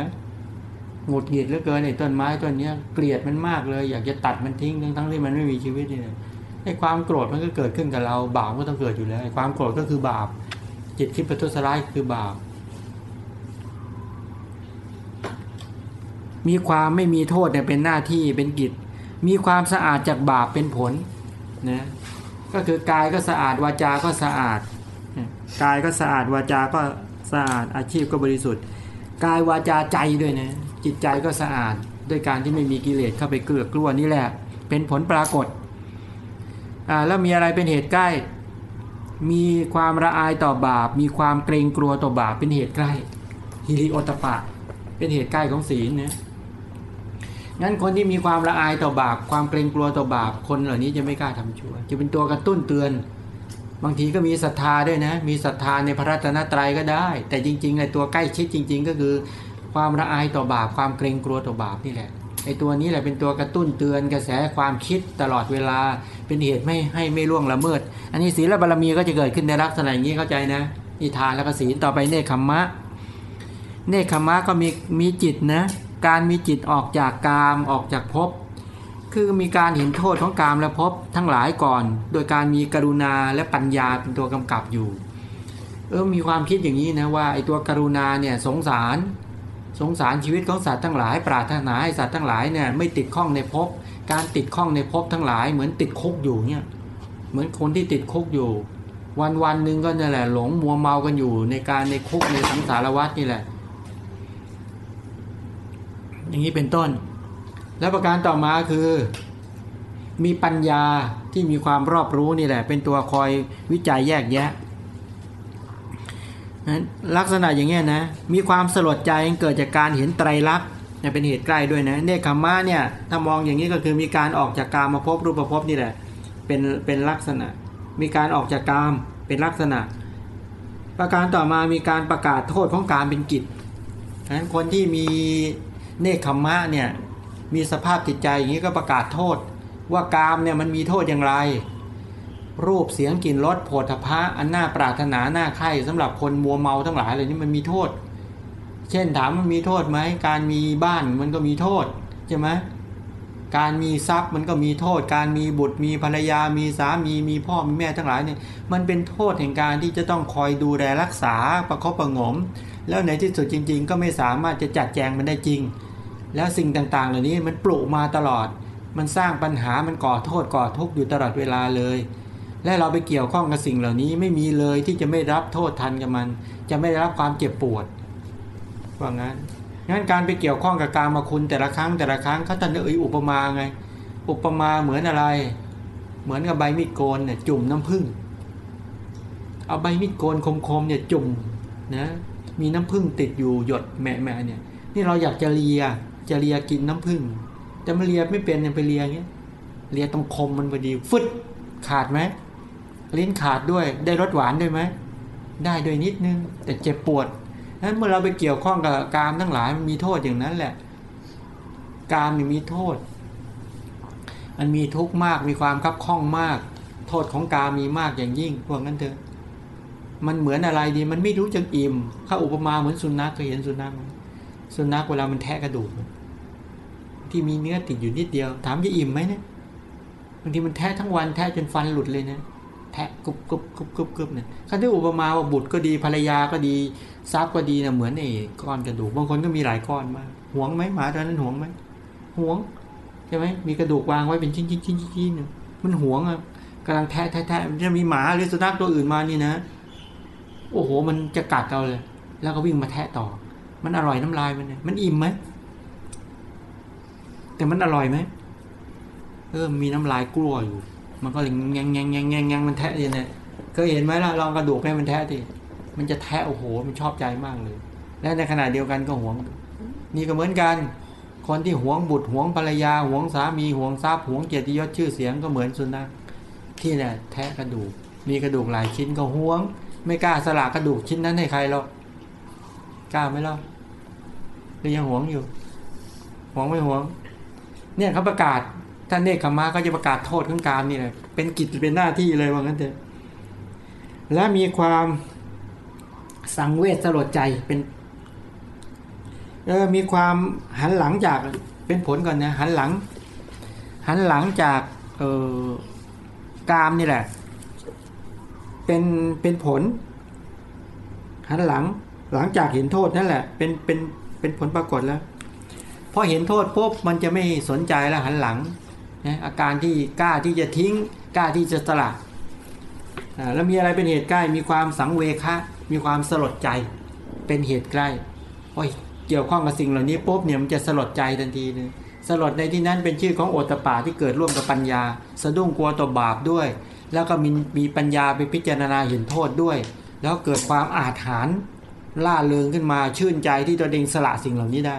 A: หงุดหงิดเหลือเกินไอ้ต้นไม้ต้นเนี้ยเกลียดมันมากเลย อยากจะตัดมันทิ้งทั้งทั้งที่มันไม่มีชีวิตเนี่ยไอ้ความโกรธมันก็เกิดขึ้นกับเรา บาปก็ต้องเกิดอยู่แล้วไอ้ความโกรธก็คือบาป จิตคิดประทุษร้ายคือบาป มีความไม่มีโทษเนี่ยเป็นหน้าที่เป็นกิจ มีความสะอาดจากบาปเป็นผลนะก็คือกายก็สะอาดวาจาก็สะอาดกายก็สะอาดวาจาก็สะอาดอาชีพก็บริสุทธิ์ กายวาจาใจด้วยนะจิตใจก็สะอาดด้วยการที่ไม่มีกิเลสเข้าไปเกลือกกลัวนี่แหละ เป็นผลปรากฏอ่าแล้วมีอะไรเป็นเหตุใกล้ มีความละอายต่อบาป มีความเกรงกลัวต่อบาปเป็นเหตุใกล้ฮิริโอตปะ เป็นเหตุใกล้ของศีลนะงั้นคนที่มีความละอายต่อบาป ความเกรงกลัวต่อบาป คนเหล่านี้จะไม่กล้าทำชั่ว จะเป็นตัวกระตุ้นเตือน บางทีก็มีศรัทธาด้วยนะ มีศรัทธาในพระรัตนตรัยก็ได้ แต่จริงๆไอ้ตัวใกล้ชิดจริง ๆ ก็คือ ความละอายต่อบาป ความเกรงกลัวต่อบาปนี่แหละ ไอ้ตัวนี้แหละเป็นตัวกระตุ้นเตือนกระแสความคิดตลอดเวลา เป็นเหตุไม่ให้ไม่ล่วงละเมิด อันนี้ศีลและบารมีก็จะเกิดขึ้นในลักษณะอย่างนี้เข้าใจนะนิทานแล้วก็ศีลต่อไปเนคขมมะ เนคขมะก็มีมีจิตนะ การมีจิตออกจากกามออกจากภพ คือมีการเห็นโทษของกามและภพทั้งหลายก่อน โดยการมีกรุณาและปัญญาเป็นตัวกำกับอยู่ เออมีความคิดอย่างนี้นะว่าไอ้ตัวกรุณาเนี่ยสงสาร สงสารชีวิตของสัตว์ทั้งหลาย ปรารถนาให้สัตว์ทั้งหลายเนี่ยไม่ติดข้องในภพการติดข้องในภพทั้งหลาย เหมือนติดคุกอยู่เนี่ยเหมือนคนที่ติดคุกอยู่ วันวันหนึ่งก็นี่แหละหลงมัวเมากันอยู่ในการในคุกในสังสารวัฏนี่แหละ อย่างนี้เป็นต้น แล้วประการต่อมาคือ มีปัญญาที่มีความรอบรู้นี่แหละ เป็นตัวคอยวิจัยแยกแยะนั้นลักษณะอย่างเงี้ยนะ มีความสลดใจเกิดจากการเห็นไตรลักษณ์เนี่ยเป็นเหตุใกล้ด้วยนะเนคขมมะเนี่ยถ้ามองอย่างนี้ก็คือมีการออกจากกามมาพบรูปภพนี่แหละเป็นเป็นลักษณะ มีการออกจากกามเป็นลักษณะ ประการต่อมามีการประกาศโทษของการเป็นกิจนั้นคนที่มีเนคขมมะเนี่ย มีสภาพจิตใจอย่างนี้ก็ประกาศโทษ ว่ากามเนี่ยมันมีโทษอย่างไร รูปเสียงกลิ่นรสโผฏฐพะอันน่าปรารถนาหน่าใคร่สำหรับคนมัวเมาทั้งหลายเหล่านี้มันมีโทษ เช่นถามมันมีโทษไหมการมีบ้านมันก็มีโทษใช่ไหมการมีทรัพย์มันก็มีโทษ การมีบุตรมีภรรยา มีสามีมีพ่อมีแม่ทั้งหลายเนี่ยมันเป็นโทษแห่งการที่จะต้องคอยดูแลรักษาประคบประงม แล้วในที่สุดจริง ๆ ก็ไม่สามารถจะจัดแจงมันได้จริง แล้วสิ่งต่างๆ เหล่านี้มันปลุกมาตลอด มันสร้างปัญหามันก่อโทษก่อทุกข์อยู่ตลอดเวลาเลย และเราไปเกี่ยวข้องกับสิ่งเหล่านี้ไม่มีเลยที่จะไม่รับโทษทันกับมัน จะไม่ได้รับความเจ็บปวดว่างั้นงั้นการไปเกี่ยวข้องกับการมาคุณแต่ละครั้งแต่ละครั้งเขาตันเอ่ยอุปมาไง อุปมาเหมือนอะไร เหมือนกับใบมีดโกนเนี่ยจุ่มน้ำผึ้งเอาใบมีดโกนคมๆเนี่ยจุ่มนะมีน้ำผึ้งติดอยู่หยดแหม่ๆเนี่ยนี่เราอยากจะเลีย จะเลียกินน้ำผึ้งแต่มันเลียไม่เป็นเนี่ยไปเลียอย่างเงี้ยเลียตรงคมมันพอดีฟึดขาดไหมลิ้นขาดด้วย ได้รสหวานด้วยไหมได้ด้วยนิดนึง แต่เจ็บปวดนั้นเมื่อเราไปเกี่ยวข้องกับกามทั้งหลายมันมีโทษอย่างนั้นแหละ กามนี่มีโทษ มันมีทุกข์มากมีความคับข้องมาก โทษของกามมีมากอย่างยิ่งพวกนั้นเถอะมันเหมือนอะไรดี มันไม่รู้จักอิ่มข้าอุปมาเหมือนสุนัขเคยเห็นสุนัขไหม สุนัขเวลามันแทะกระดูก ที่มีเนื้อติดอยู่นิดเดียว ถามจะอิ่มไหมเนี่ยบางทีมันแทะทั้งวันแทะจนฟันหลุดเลยนะแทะกรุบกรุบกรุบกรุบกรุบเนี่ยคันที่อุปมาว่าบุตรก็ดีภรรยาก็ดีทรัพย์ก็ดีนะเหมือนไอ้ก้อนกระดูกบางคนก็มีหลายก้อนมากหวงไหมหมาตัวนั้นห่วงไหมห่วงใช่ไหมมีกระดูกวางไว้เป็นชิ้นชิ้นชิ้นชิ้นมันห่วงอะกำลังแทะแทะแทะมันจะมีหมาหรือสุนัขตัวอื่นมานี่นะ โอ้โห มันจะกัดเราเลย แล้วก็วิ่งมาแทะต่อ มันอร่อยน้ำลายมันเนี่ยมันอิ่มไหมแต่มันอร่อยไหมเออมีน้ำลายกลัวอยู่ มันก็เลยแงงแงงแงงแงงแงงมันแทะเลยเนี่ยเคยเห็นไหมล่ะลองกระดูกให้มันแทะดิมันจะแทะโอ้โห มันชอบใจมากเลย และในขณะเดียวกันก็หวง นี่ก็เหมือนกัน คนที่หวงบุตรหวงภรรยาหวงสามีหวงทรัพย์หวงเกียรติยศชื่อเสียงก็เหมือนสุนัขที่เนี่ยแทะกระดูก มีกระดูกหลายชิ้นก็หวง ไม่กล้าสละกระดูกชิ้นนั้นให้ใครหรอก กล้าไหมล่ะหรือยังหวงอยู่หวงไม่หวง เนี่ยเขาประกาศท่านเนคขมาก็จะประกาศโทษของการนี่แหละเป็นกิจเป็นหน้าที่เลยว่างั้นเถอะและมีความสังเวชสลดใจเป็นเออมีความหันหลังจากเป็นผลก่อนนะหันหลัง หันหลังจากเออกามนี่แหละ เป็นเป็นผล หันหลัง หลังจากเห็นโทษนั่นแหละ เป็นเป็นเป็นผลปรากฏแล้วพอเห็นโทษปุ๊บมันจะไม่สนใจแล้วหันหลังนะอาการที่กล้าที่จะทิ้งกล้าที่จะสละแล้วมีอะไรเป็นเหตุใกล้ มีความสังเวคะ มีความสลดใจ เป็นเหตุใกล้โอ้ยเกี่ยวข้องกับสิ่งเหล่านี้ปุ๊บเนี่ยมันจะสลดใจทันทีเลยสลดในที่นั้นเป็นชื่อของโอตตปาที่เกิดร่วมกับปัญญา สะดุ้งกลัวต่อบาปด้วย แล้วก็มีมีปัญญาไปพิจารณาเห็นโทษด้วย แล้วเกิดความอาถรรพ์ ล่าเริงขึ้นมาชื่นใจที่ตัวเองสละสิ่งเหล่านี้ได้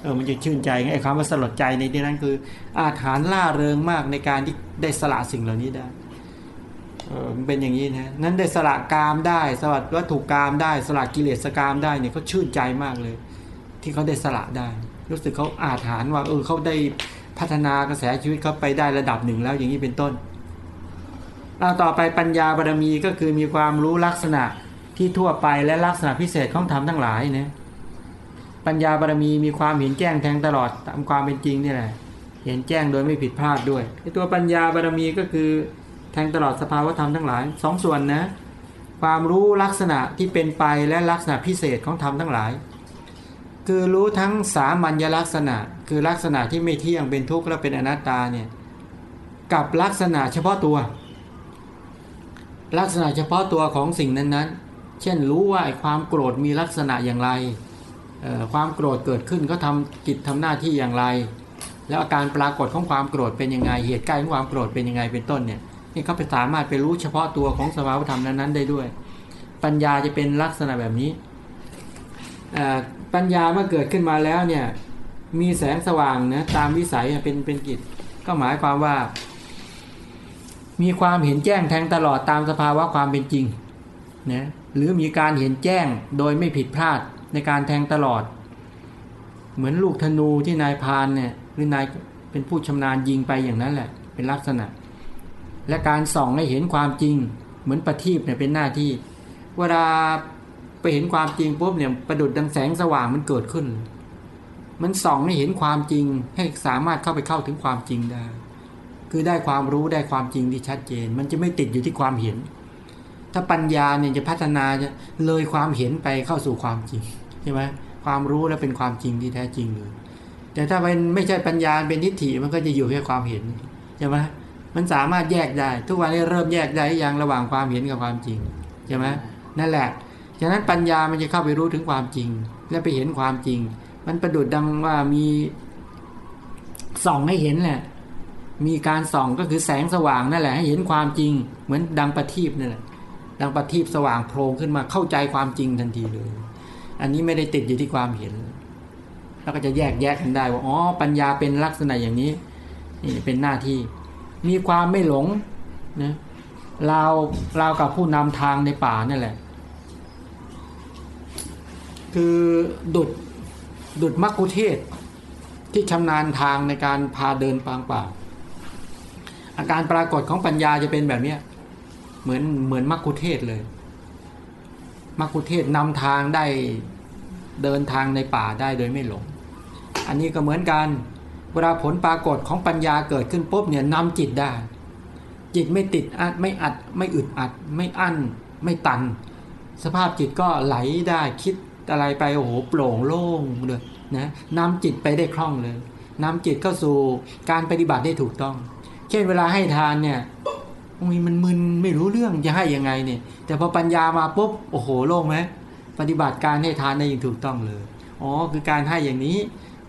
A: เออมันจะชื่นใจไงไอ้คำว่าสลดใจในที่นั้นคือ อาถรรพ์ล่าเริงมากในการที่ได้สละสิ่งเหล่านี้ได้เออมันเป็นอย่างนี้นะนั้นได้สละกามได้สละวัตถุกามได้สละกิเลสกามได้เนี่ยเขาชื่นใจมากเลย ที่เขาได้สละได้ รู้สึกเขาอาถรรพ์ว่าเออเขาได้พัฒนากระแสชีวิตเขาไปได้ระดับหนึ่งแล้วอย่างนี้เป็นต้นเอาต่อไปปัญญาบารมีก็คือมีความรู้ลักษณะ ที่ทั่วไปและลักษณะพิเศษของธรรมทั้งหลายเนี่ยปัญญาบารมีมีความเห็นแจ้งแทงตลอดตามความเป็นจริงนี่แหละเห็นแจ้งโดยไม่ผิดพลาดด้วยไอตัวปัญญาบารมีก็คือแทงตลอดสภาวธรรมทั้งหลายสองส่วนนะความรู้ลักษณะที่เป็นไปและลักษณะพิเศษของธรรมทั้งหลาย คือรู้ทั้งสามัญลักษณะ คือลักษณะที่ไม่เที่ยงเป็นทุกข์และเป็นอนัตตาเนี่ยกับลักษณะเฉพาะตัว ลักษณะเฉพาะตัวของสิ่งนั้นๆ เช่นรู้ว่าไอ้ความโกรธมีลักษณะอย่างไร ความโกรธเกิดขึ้นเขาทากิจทำหน้าที่อย่างไร แล้วอาการปรากฏของความโกรธเป็นยังไง เหตุใกล้ของความโกรธเป็นยังไงเป็นต้นเนี่ยนี่เขาไปสามารถไปรู้เฉพาะตัวของสภาวธรรมนั้นๆได้ด้วย ปัญญาจะเป็นลักษณะแบบนี้ ปัญญาเมื่อเกิดขึ้นมาแล้วเนี่ยมีแสงสว่างนะตามวิสัยเป็นเป็นกิจ ก็หมายความว่า มีความเห็นแจ้งแทงตลอดตามสภาวะความเป็นจริงนะ หรือมีการเห็นแจ้งโดยไม่ผิดพลาดในการแทงตลอด เหมือนลูกธนูที่นายพานเนี่ยหรือนายเป็นผู้ชำนาญยิงไปอย่างนั้นแหละ เป็นลักษณะ และการส่องให้เห็นความจริง เหมือนประทีปเนี่ยเป็นหน้าที่ เวลาไปเห็นความจริงปุ๊บเนี่ยประดุดดังแสงสว่างมันเกิดขึ้น มันส่องให้เห็นความจริงให้สามารถเข้าไปเข้าถึงความจริงได้ คือได้ความรู้ได้ความจริงที่ชัดเจน มันจะไม่ติดอยู่ที่ความเห็น ถ้าปัญญาเนี่ยจะพัฒนาจะเลยความเห็นไปเข้าสู่ความจริงใช่ไหมความรู้แล้วเป็นความจริงที่แท้จริงเลยแต่ถ้าเป็นไม่ใช่ปัญญาเป็นทิฏฐิมันก็จะอยู่แค่ความเห็นใช่ไหมมันสามารถแยกได้ ทุกวันนี้เริ่มแยกได้อยังระหว่างความเห็นกับความจริงใช่ไหมนั่นแหละฉะนั้นปัญญามันจะเข้าไปรู้ถึงความจริง และไปเห็นความจริง มันประดุดดังว่ามีส่องให้เห็นแหละมีการส่องก็คือแสงสว่างนั่นแหละให้เห็นความจริง เหมือนดังประทีปนั่นแหละ ดังประทีปสว่างโพลงขึ้นมาเข้าใจความจริงทันทีเลย อันนี้ไม่ได้ติดอยู่ที่ความเห็น แล้วก็จะแยกแยกกันได้ว่าอ๋อปัญญาเป็นลักษณะอย่างนี้นี่เป็นหน้าที่ มีความไม่หลงนะเราเรากับผู้นำทางในป่านี่แหละ คือดุดดุดมักคุเทศที่ชำนาญทางในการพาเดินปางป่า อาการปรากฏของปัญญาจะเป็นแบบเนี้ เหมือนเหมือนมักคุเทศเลยมักคุเทศนำทางได้เดินทางในป่าได้โดยไม่หลง อันนี้ก็เหมือนกันเวลาผลปรากฏของปัญญาเกิดขึ้นปุ๊บเนี่ยนำจิตได้ จิตไม่ติดอัดไม่อัดไม่อึดอัด ไม่อั้น ไม่ตัน สภาพจิตก็ไหลได้คิดอะไรไปโอ้โหโปร่งโล่งเลยนะนำจิตไปได้คล่องเลยนำจิตเข้าสู่การปฏิบัติได้ถูกต้อง เช่นเวลาให้ทานเนี่ย มีมันมึนไม่รู้เรื่องจะให้ยังไงเนี่ย แต่พอปัญญามาปุ๊บโอ้โหโล่งไหมปฏิบัติการให้ทานได้อย่างถูกต้องเลยอ๋อคือการให้อย่างนี้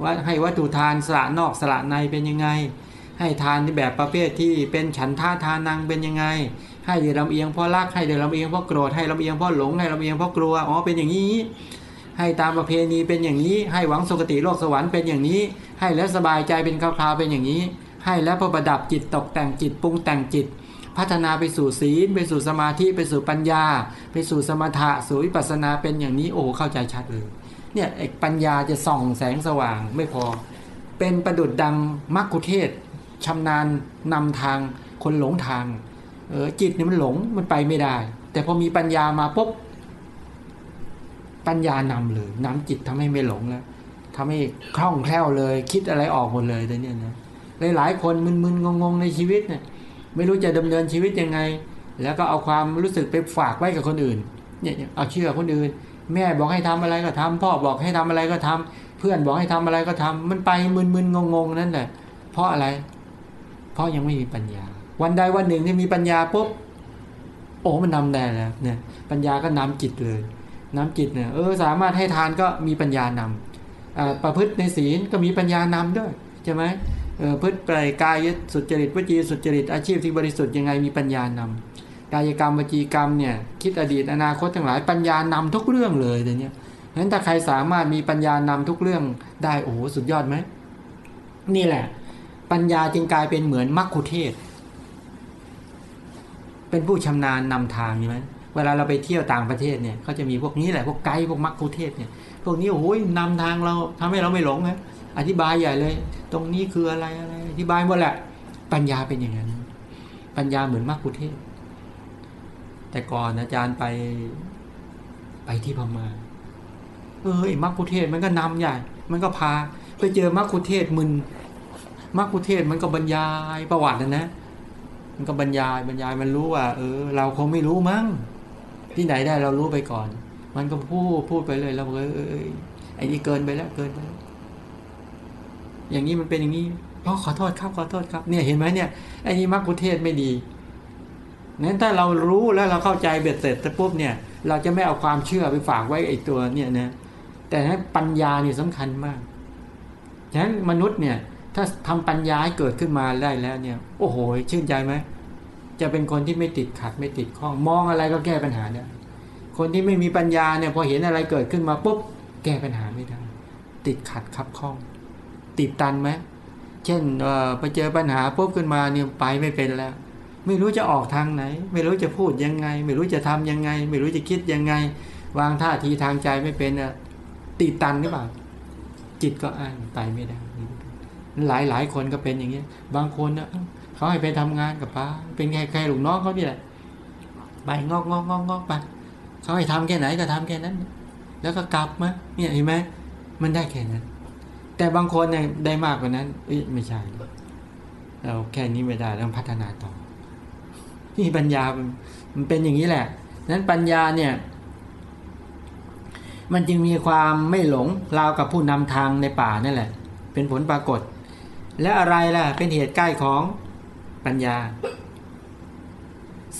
A: ว่าให้วัตถุทานสละนอกสละในเป็นยังไง ให้ทานในแบบประเภทที่เป็นฉันท่าทานังเป็นยังไง ให้เดือดลำเอียงเพราะรักให้เดือดลำเอียงเพราะโกรธให้ลำเอียงเพราะหลงให้ลำเอียงเพราะกลัวอ๋อเป็นอย่างนี้ ให้ตามประเพณีเป็นอย่างนี้ ให้หวังสุคติโลกสวรรค์เป็นอย่างนี้ ให้แล้วสบายใจเป็นคราวๆเป็นอย่างนี้ ให้แล้วพอประดับจิตตกแต่งจิตปรุงแต่งจิต พัฒนาไปสู่ศีล ไปสู่สมาธิไปสู่ปัญญา ไปสู่สมถะสู่วิปัสนาเป็นอย่างนี้โอ้เข้าใจชัดเลยเนี่ยไอ้ปัญญาจะส่องแสงสว่างไม่พอ เป็นประดุดดังมักคุเทศชำนาญนำทางคนหลงทางเออจิตเนี่ยมันหลงมันไปไม่ได้ แต่พอมีปัญญามาปุ๊บปัญญานำเลยนำจิตทำให้ไม่หลงแล้วทำให้คล่องแคล่วเลย คิดอะไรออกหมดเลยแต่เนี่ยนะหลายๆคนมึนๆงงๆในชีวิตเนี่ย ไม่รู้จะดำเนินชีวิตยังไง แล้วก็เอาความรู้สึกไปฝากไว้กับคนอื่นเนี่ยเอาเชื่อคนอื่น แม่บอกให้ทำอะไรก็ทำพ่อบอกให้ทำอะไรก็ทำเพื่อนบอกให้ทำอะไรก็ทำมันไปมึนๆงงๆนั่นแหละเพราะอะไร เพราะยังไม่มีปัญญา วันใดวันหนึ่งที่มีปัญญาปุ๊บโอ้มันนำได้แล้วเนี่ยปัญญาก็นำจิตเลยน้ำจิตเนี่ยเออสามารถให้ทานก็มีปัญญานำอ่าประพฤติในศีลก็มีปัญญานำด้วยใช่ไหม พฤติไปกายสุจริตวจีสุจริตอาชีพที่บริสุทธิ์ยังไงมีปัญญานำกายกรรมวจีกรรมเนี่ยคิดอดีตอนาคตทั้งหลายปัญญานำทุกเรื่องเลยเดี๋ยวนี้งั้นถ้าใครสามารถมีปัญญานำทุกเรื่องได้โอ้โหสุดยอดไหมนี่แหละ ปัญญาจึงกลายเป็นเหมือนมัคคุเทศ เป็นผู้ชำนาญนำทางใช่ไหมเวลาเราไปเที่ยวต่างประเทศเนี่ยเขาจะมีพวกนี้แหละพวกไกด์พวกมัคคุเทศเนี่ยพวกนี้โอ้ยนำทางเราทำให้เราไม่หลงนะ อธิบายใหญ่เลย ตรงนี้คืออะไรอะไร อธิบายหมดแหละ ปัญญาเป็นอย่างนั้น ปัญญาเหมือนมรรคุเทศ แต่ก่อนอาจารย์ไปไปที่พม่าเออไอ้มรรคุเทศมันก็นำใหญ่ มันก็พา ไปเจอมรรคุเทศมึนมรรคุเทศมันก็บรรยายประวัตินะนะ มันก็บรรยายบรรยายมันรู้ว่า เออ เราคงไม่รู้มั้งที่ไหนได้เรารู้ไปก่อน มันก็พูดพูดไปเลยเราเออเออไอ้นี่เกินไปแล้วเกินไปแล้ว อย่างนี้มันเป็นอย่างนี้พราะขอโทษครับขอโทษครับเนี่ยเห็นไหมเนี่ยไอ้นี่มักคุเทศไม่ดีนั้นถ้าเรารู้แล้วเราเข้าใจเบ็ดเสร็จปุ๊บเนี่ยเราจะไม่เอาความเชื่อไปฝากไว้ไอ้ตัวเนี่ยนะแต่ให้ปัญญานี่สำคัญมากฉะนั้นมนุษย์เนี่ยถ้าทำปัญญาให้เกิดขึ้นมาได้แล้วเนี่ย โอ้โห ชื่นใจไหมจะเป็นคนที่ไม่ติดขัดไม่ติดข้องมองอะไรก็แก้ปัญหาเนี่ยคนที่ไม่มีปัญญาเนี่ยพอเห็นอะไรเกิดขึ้นมาปุ๊บแก้ปัญหาไม่ได้ ติดขัดขับข้อง ติดตันไหมเช่นไปเจอปัญหาปุ๊บขึ้นมาเนี่ยไปไม่เป็นแล้ว ไม่รู้จะออกทางไหน ไม่รู้จะพูดยังไง ไม่รู้จะทำยังไง ไม่รู้จะคิดยังไง วางท่าทีทางใจไม่เป็นอะติดตันหรือเปล่าจิตก็อ่านไปไม่ได้หลายหลายคนก็เป็นอย่างเงี้ย บางคนนะเขาให้ไปทำงานกับป้าเป็นแค่แค่ลูกน้องเขาเนี่ยไปงอกงอกงอกงอกไปเขาให้ทำแค่ไหนก็ทำแค่นั้น แล้วก็กลับมาเนี่ยเห็นไหมมันได้แค่นั้น แต่บางคนเนี่ยได้มากกว่านั้นเอ้ยไม่ใช่ เราแค่นี้ไม่ได้ต้องพัฒนาต่อนี่ปัญญามันเป็นอย่างนี้แหละ นั้นปัญญาเนี่ย มันจึงมีความไม่หลงราวกับผู้นำทางในป่านั่นแหละ เป็นผลปรากฏ และอะไรล่ะ เป็นเหตุใกล้ของปัญญา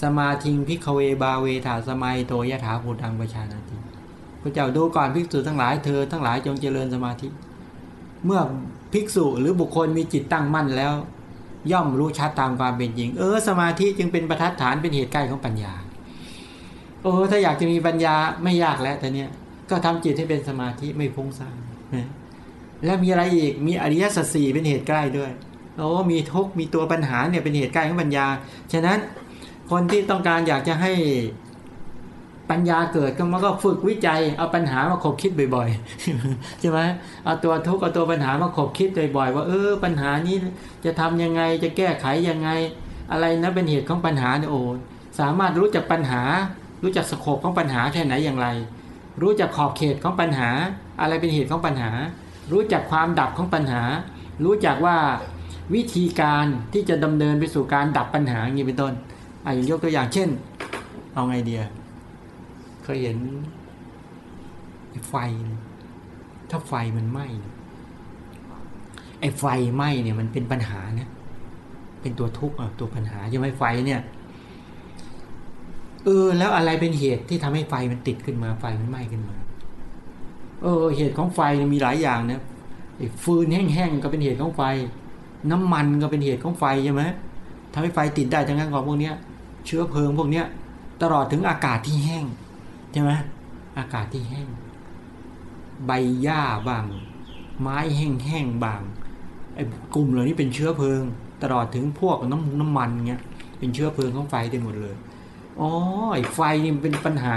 A: สมาธิงพิกเวบาเวถาสมัยโตยถาภูตังประชานาติพระเจ้าดูก่อนภิกษุทั้งหลายเธอทั้งหลายจงเจริญสมาธิ เมื่อภิกษุหรือบุคคลมีจิตตั้งมั่นแล้ว ย่อมรู้ชัดตามความเป็นจริง เออ สมาธิจึงเป็นประทัดฐานเป็นเหตุใกล้ของปัญญาเออถ้าอยากจะมีปัญญาไม่ยากแล้วแต่เนี้ยก็ทำจิตให้เป็นสมาธิไม่ฟุ้งซ่านนะแล้วมีอะไรอีกมีอริยสัจสี่เป็นเหตุใกล้ด้วยโอ้มีทุกมีตัวปัญหาเนี่ยเป็นเหตุใกล้ของปัญญา ฉะนั้นคนที่ต้องการอยากจะให้ ปัญญาเกิดก็มันก็ฝึกวิจัย เอาปัญหามาขบคิดบ่อยๆใช่ไหมเอาตัวทุกข์เอาตัวปัญหามาขบคิดบ่อยๆว่าเออปัญหานี้จะทำยังไงจะแก้ไขยังไง อะไรนะเป็นเหตุของปัญหาเนี่ยโอ้สามารถรู้จักปัญหา รู้จักสโคปของปัญหาแค่ไหนอย่างไร รู้จักขอบเขตของปัญหา อะไรเป็นเหตุของปัญหา รู้จักความดับของปัญหา รู้จักว่าวิธีการที่จะดำเนินไปสู่การดับปัญหาอย่างนี้เป็นต้นอะอย่างยกตัวอย่างเช่น เอาไงเดีย เคยเห็นไฟ ถ้าไฟมันไหม้ไอ้ไฟไหม้เนี่ยมันเป็นปัญหานะเป็นตัวทุกข์ตัวปัญหาใช่ไหมไฟเนี่ยเออแล้วอะไรเป็นเหตุที่ทำให้ไฟมันติดขึ้นมาไฟมันไหม้ขึ้นมา เออ เหตุของไฟมีหลายอย่างนะไอ้ฟืนแห้งๆก็เป็นเหตุของไฟ น้ำมันก็เป็นเหตุของไฟใช่ไหมทำให้ไฟติดได้ทั้งนั้นของพวกเนี้ย เชื้อเพลิงพวกเนี้ย ตลอดถึงอากาศที่แห้ง ใช่ไหมอากาศที่แห้ง ใบหญ้าบาง ไม้แห้งๆบางไอ้กลุ่มเหล่านี้เป็นเชื้อเพลิง ตลอดถึงพวกน้ำน้ำมันเงี้ยเป็นเชื้อเพลิงของไฟเต็มหมดเลยอ๋อไอ้ไฟนี่เป็นปัญหา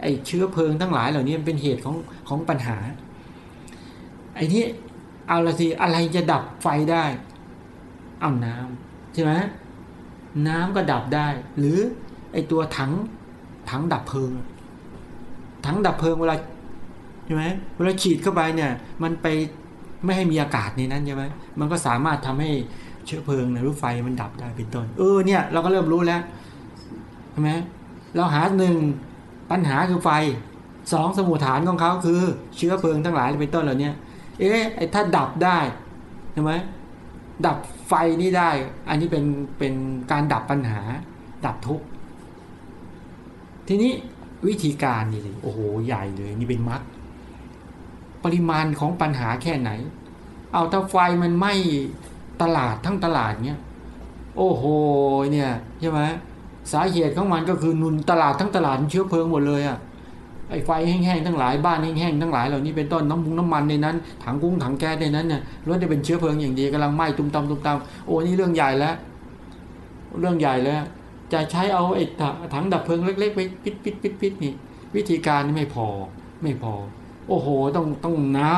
A: ไอ้เชื้อเพลิงทั้งหลายเหล่านี้เป็นเหตุของของปัญหาไอ้นี่เอาละสิอะไรจะดับไฟได้ เอาน้ำใช่ไหมน้ำก็ดับได้ หรือไอ้ตัวถังถังดับเพลิง ถังดับเพลิงเวลาใช่ไหมเวลาฉีดเข้าไปเนี่ย มันไปไม่ให้มีอากาศในนั้นใช่ไหมมันก็สามารถทำให้เชื้อเพลิงในรูไฟมันดับได้เป็นต้นเออเนี่ยเราก็เริ่มรู้แล้วใช่ไหมเราหาหนึ่งปัญหาคือไฟสองสมุทฐานของเขาคือเชื้อเพลิงทั้งหลายเป็นต้นเหล่านี้เอ๊ะไอ้ถ้าดับได้ใช่ไหมดับไฟนี่ได้ อันนี้เป็นเป็นการดับปัญหา ดับทุกข์ทีนี้ วิธีการนี่เลยโอ้โหใหญ่เลย นี่เป็นมรรคปริมาณของปัญหาแค่ไหน เอาถ้าไฟมันไหม้ตลาดทั้งตลาดเนี้ยโอ้โหเนี่ยใช่ไหมสาเหตุของมันก็คือนุนตลาดทั้งตลาดเชื้อเพลิงหมดเลยอะไอ้ไฟแห้งๆทั้งหลายบ้านแห้งๆทั้งหลายเหล่านี้เป็นต้นน้ำมุงน้ำมันในนั้นถังกุ้งถังแก๊สในนั้นเนี่ยล้วนจะเป็นเชื้อเพลิงอย่างดีกำลังไหม้ตุ้มตามตุ้มตามโอ้นี่เรื่องใหญ่แล้ว เรื่องใหญ่แล้ว จะใช้เอาไอ้ถังดับเพลิงเล็กๆไปปิดปิดปิดปิดนี่ วิธีการนี่ไม่พอไม่พอ โอ้โหต้องต้องน้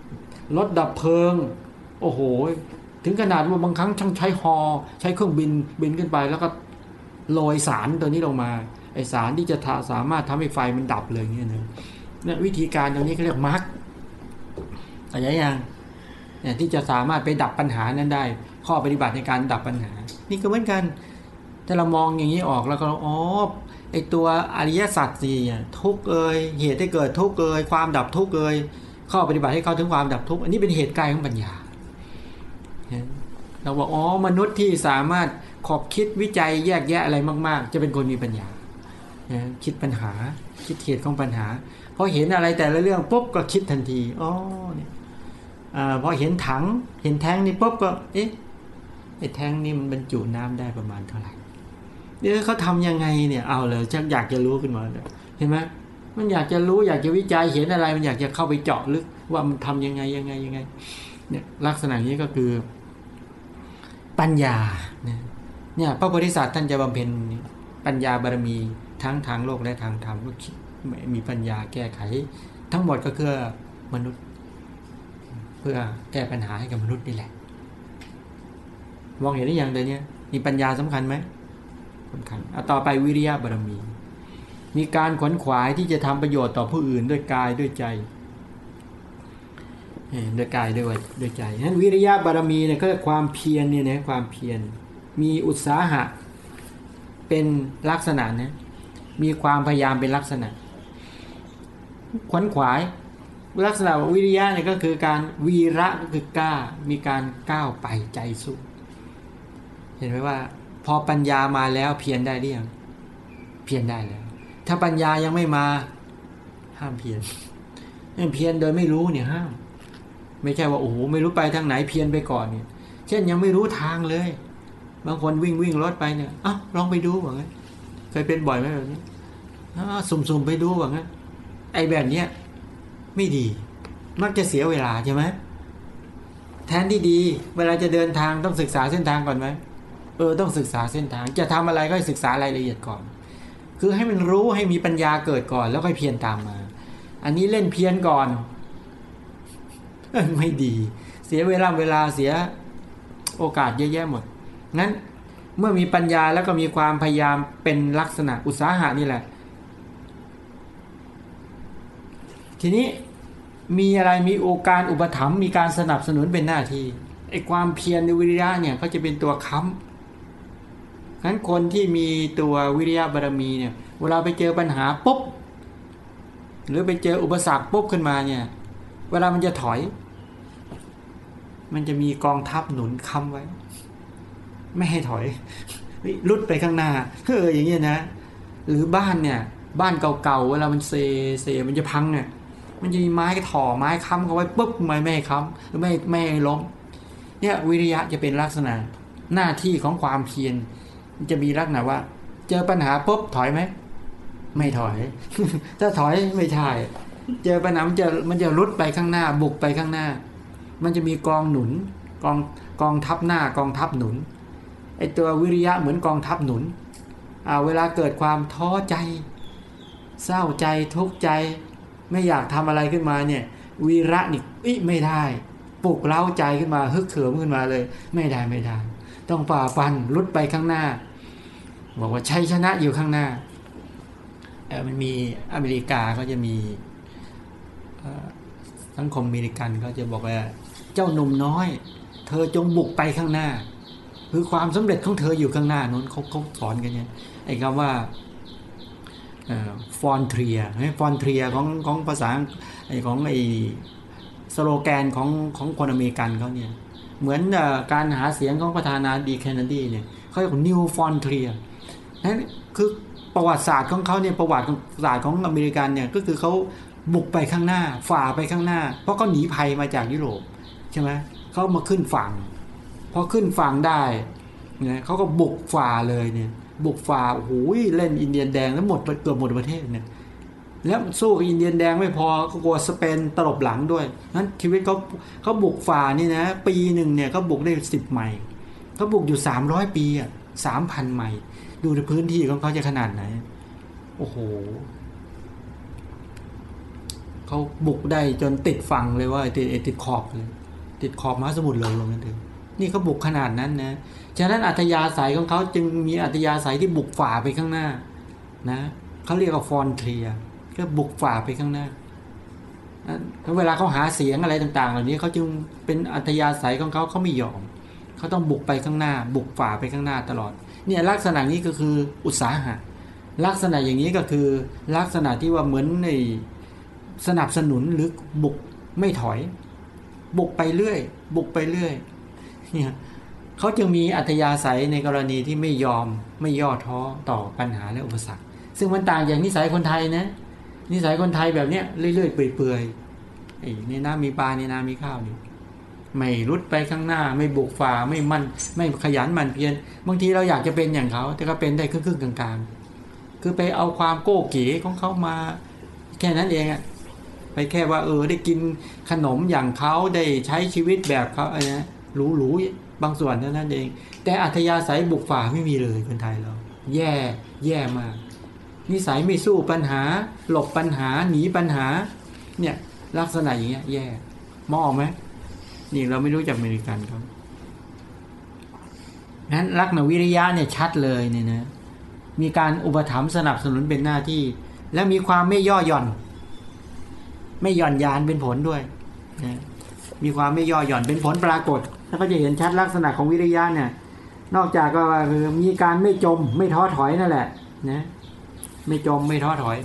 A: ำรถดับเพลิง โอ้โห ถึงขนาดว่าบางครั้งช่างใช้ฮอใช้เครื่องบินบินขึ้นไปแล้วก็โรยสารตัวนี้ลงมาไอสารที่จะสามารถทำให้ไฟมันดับเลยเนี่ยนะเนี่ยวิธีการตรงนี้เขาเรียกมาร์กอะไรอย่างเนี่ยที่จะสามารถไปดับปัญหานั้นได้ ข้อปฏิบัติในการดับปัญหา นี่ก็เหมือนกัน ถ้าเรามองอย่างนี้ออกแล้วก็อ๋อไอตัวอริยสัจสี่ทุกเอ่ยเหตุให้เกิดทุกเอ่ยความดับทุกเอ่ยข้อปฏิบัติให้เข้าถึงความดับทุกอันนี้เป็นเหตุใกล้ของปัญญาเราบอกอ๋อมนุษย์ที่สามารถขอบคิดวิจัยแยกแยะอะไรมาก ๆ จะเป็นคนมีปัญญาคิดปัญหาคิดเหตุของปัญหาพอเห็นอะไรแต่ละเรื่องปุ๊บก็คิดทันทีอ๋อเนี่ยพอเห็นถังเห็นแท้งนี่ปุ๊บก็เอ๊ะไอ้แท้งนี่มันบรรจุน้ำได้ประมาณเท่าไหร่ เดี๋ยวเขาทำยังไงเนี่ยเอาเลยชักอยากจะรู้ขึ้นมาเห็นไหมมันอยากจะรู้อยากจะวิจัยเห็นอะไร มันอยากจะเข้าไปเจาะลึกว่ามันทำยังไงยังไงยังไง เนี่ยลักษณะนี้ก็คือ ปัญญาเนี่ยพระโพธิสัตว์ท่านจะบำเพ็ญปัญญาบารมีทั้งทางโลกและทางธรรมก็มีปัญญาแก้ไข ทั้งหมดก็เพื่อมนุษย์ เพื่อแก้ปัญหาให้กับมนุษย์นี่แหละมองเห็นหรือยังเดี๋ยวนี้มีปัญญาสำคัญไหม สำคัญเอาต่อไปวิริยะบารมี มีการขวนขวายที่จะทำประโยชน์ต่อผู้อื่นด้วยกายด้วยใจด้วยกายด้วยด้วยใจนั้นวิริยะบารมีเนี่ยก็ความเพียรเนี่ยนะความเพียรมีอุตสาหะเป็นลักษณะนะมีความพยายามเป็นลักษณะ ขวนขวาย ลักษณะวิริยะเนี่ยก็คือการวีระก็คือกล้ามีการก้าวไปใจสู้ เห็นไหมว่า พอปัญญามาแล้วเพียรได้หรือยังเพียรได้แล้ว ถ้าปัญญายังไม่มา ห้ามเพียรเพียรโดยไม่รู้เนี่ยห้าม ไม่ใช่ว่าโอ้โหไม่รู้ไปทางไหนเพียรไปก่อนเนี่ย เช่นยังไม่รู้ทางเลย บางคนวิ่งวิ่งรถไปเนี่ยอะลองไปดูว่าไงเคยเป็นบ่อยไหมแบบนี้สุ่มๆไปดูว่างั้นไอ้แบบเนี้ยไม่ดี มักจะเสียเวลาใช่ไหมแทนที่ดี เวลาจะเดินทางต้องศึกษาเส้นทางก่อนไหม เออต้องศึกษาเส้นทาง จะทำอะไรก็ศึกษารายละเอียดก่อน คือให้มันรู้ให้มีปัญญาเกิดก่อน แล้วค่อยเพียรตามมา อันนี้เล่นเพียรก่อน ไม่ดี เสียเวลาเวลาเสียโอกาสเยอะแยะหมดงั้นเมื่อมีปัญญาแล้วก็มีความพยายามเป็นลักษณะอุตสาหะนี่แหละ ทีนี้มีอะไรมีโอกาสอุปถัมภ์มีการสนับสนุนเป็นหน้าที่ไอ้ความเพียรในวิริยะเนี่ยเขาจะเป็นตัวค้ำ งั้นคนที่มีตัววิริยะบารมีเนี่ยเวลาไปเจอปัญหาปุ๊บหรือไปเจออุปสรรคปุ๊บขึ้นมาเนี่ย เวลามันจะถอย มันจะมีกองทัพหนุนค้ำไว้ ไม่ให้ถอยลุดไปข้างหน้าเอออย่างเงี้ยนะ หรือบ้านเนี่ย บ้านเก่าๆเวลามันเซเซมันจะพังเนี่ยมันจะมีไม้ถ่อไม้ค้ำเขาไว้ปุ๊บไม่ไม่ค้ำหรือไม่ไม่ล้มเนี่ยวิริยะจะเป็นลักษณะหน้าที่ของความเพียร จะมีลักษณะว่า เจอปัญหาปุ๊บถอยไหม ไม่ถอย ถ้าถอยไม่ใช่ เจอปัญหามันจะมันจะรุดไปข้างหน้า บุกไปข้างหน้า มันจะมีกองหนุน กองกองทัพหน้ากองทัพหนุนไอตัววิริยะเหมือนกองทัพหนุนอ่าเวลาเกิดความท้อใจ เศร้าใจทุกข์ใจ ไม่อยากทำอะไรขึ้นมาเนี่ยวีระนี่อิไม่ได้ปลุกเล้าใจขึ้นมาฮึกเขิมขึ้นมาเลย ไม่ได้ไม่ได้ ต้องฝ่าฟันลุดไปข้างหน้า บอกว่าชัยชนะอยู่ข้างหน้าเออมันมีอเมริกาก็จะมีสังคมอเมริกันเขาจะบอกว่าเจ้าหนุ่มน้อย เธอจงบุกไปข้างหน้า คือความสำเร็จของเธออยู่ข้างหน้านู้นเขาเขาสอนกันเนี่ยไอ้คำว่า frontier frontier ของของภาษาไอ้ของไอ้สโลแกนของของคนอเมริกันเขาเนี่ยเหมือนการหาเสียงของประธานาธิบดีเคนดีเนี่ยเขาเรียกว่า New Frontier นั่นคือประวัติศาสตร์ของเขาเนี่ยประวัติศาสตร์ของอเมริกันเนี่ยก็คือเขาบุกไปข้างหน้าฝ่าไปข้างหน้า เพราะเขาหนีภัยมาจากยุโรปใช่ไหมเขามาขึ้นฝั่งพอขึ้นฝั่งได้เนี่ยเขาก็บุกฝ่าเลยเนี่ยบุกฝ่าโอ้โหเล่นอินเดียนแดงแล้วหมดเกือบหมดประเทศเนี่ยแล้วสู้กับอินเดียนแดงไม่พอก็กลัวสเปนตลบหลังด้วยนั้นชีวิตเขาเขาบุกฝ่านี่นะปีหนึ่งเนี่ยเขาบุกได้สิบไมล์เขาบุกอยู่สามร้อยปีอะสามพันไมล์ ดูในพื้นที่ของเขาจะขนาดไหน โอ้โหเขาบุกได้จนติดฝั่งเลยว่าติดติดขอบเลย ติดขอบมหาสมุทรเลยลงกันเถอะนี่เขาบุกขนาดนั้นนะฉะนั้นอัตยาศัยของเขาจึงมีอัตยาศัยที่บุกฝ่าไปข้างหน้า นะเขาเรียกว่าฟอนเทียก็บุกฝ่าไปข้างหน้าแล้วเวลาเขาหาเสียงอะไรต่างๆ เหล่านี้เขาจึงเป็นอัธยาศัยของเขาเขาไม่ยอมเขาต้องบุกไปข้างหน้า บุกฝ่าไปข้างหน้าตลอด เนี่ยลักษณะนี้ก็คืออุตสาหะ ลักษณะอย่างนี้ก็คือลักษณะที่ว่าเหมือนในสนับสนุนหรือบุกไม่ถอย บุกไปเรื่อย บุกไปเรื่อยเนี่ยเขาจึงมีอัธยาศัยในกรณีที่ไม่ยอมไม่ย่อท้อต่อปัญหาและอุปสรรค ซึ่งมันต่างอย่างนิสัยคนไทยนะนิสัยคนไทยแบบเนี้ยเรื่อยๆเปื่อยๆไอ้ในน้ำมีปลาในน้ำมีข้าวนี่ ไม่รุดไปข้างหน้า ไม่บุกฝ่าไม่มันไม่ขยันหมั่นเพียรบางทีเราอยากจะเป็นอย่างเขา แต่ก็เป็นได้ครึ่งๆกลางๆ คือไปเอาความโก้เก๋ของเขามา แค่นั้นเองอะไปแค่ว่าเออได้กินขนมอย่างเขาได้ใช้ชีวิตแบบเขาอะไรนะหรูๆบางส่วนเท่านั้นเอง แต่อัธยาศัยบุกฝ่าไม่มีเลยคนไทยเรา แย่แย่มาก นิสัยไม่สู้ปัญหา หลบปัญหาหนีปัญหา เนี่ยลักษณะอย่างเงี้ยแย่มองออกไหม นี่เราไม่รู้จักอเมริกันครับนั้นลักษณะวิริยะเนี่ยชัดเลยเนี่ยนะมีการอุปถัมภ์สนับสนุนเป็นหน้าที่ และมีความไม่ย่อหย่อน ไม่หย่อนยานเป็นผลด้วยนะมีความไม่ย่อหย่อนเป็นผลปรากฏแล้วก็จะเห็นชัดลักษณะของวิริยะเนี่ย นอกจากก็คือมีการไม่จม ไม่ท้อถอยนั่นแหละนะไม่จมไม่ท้อถอย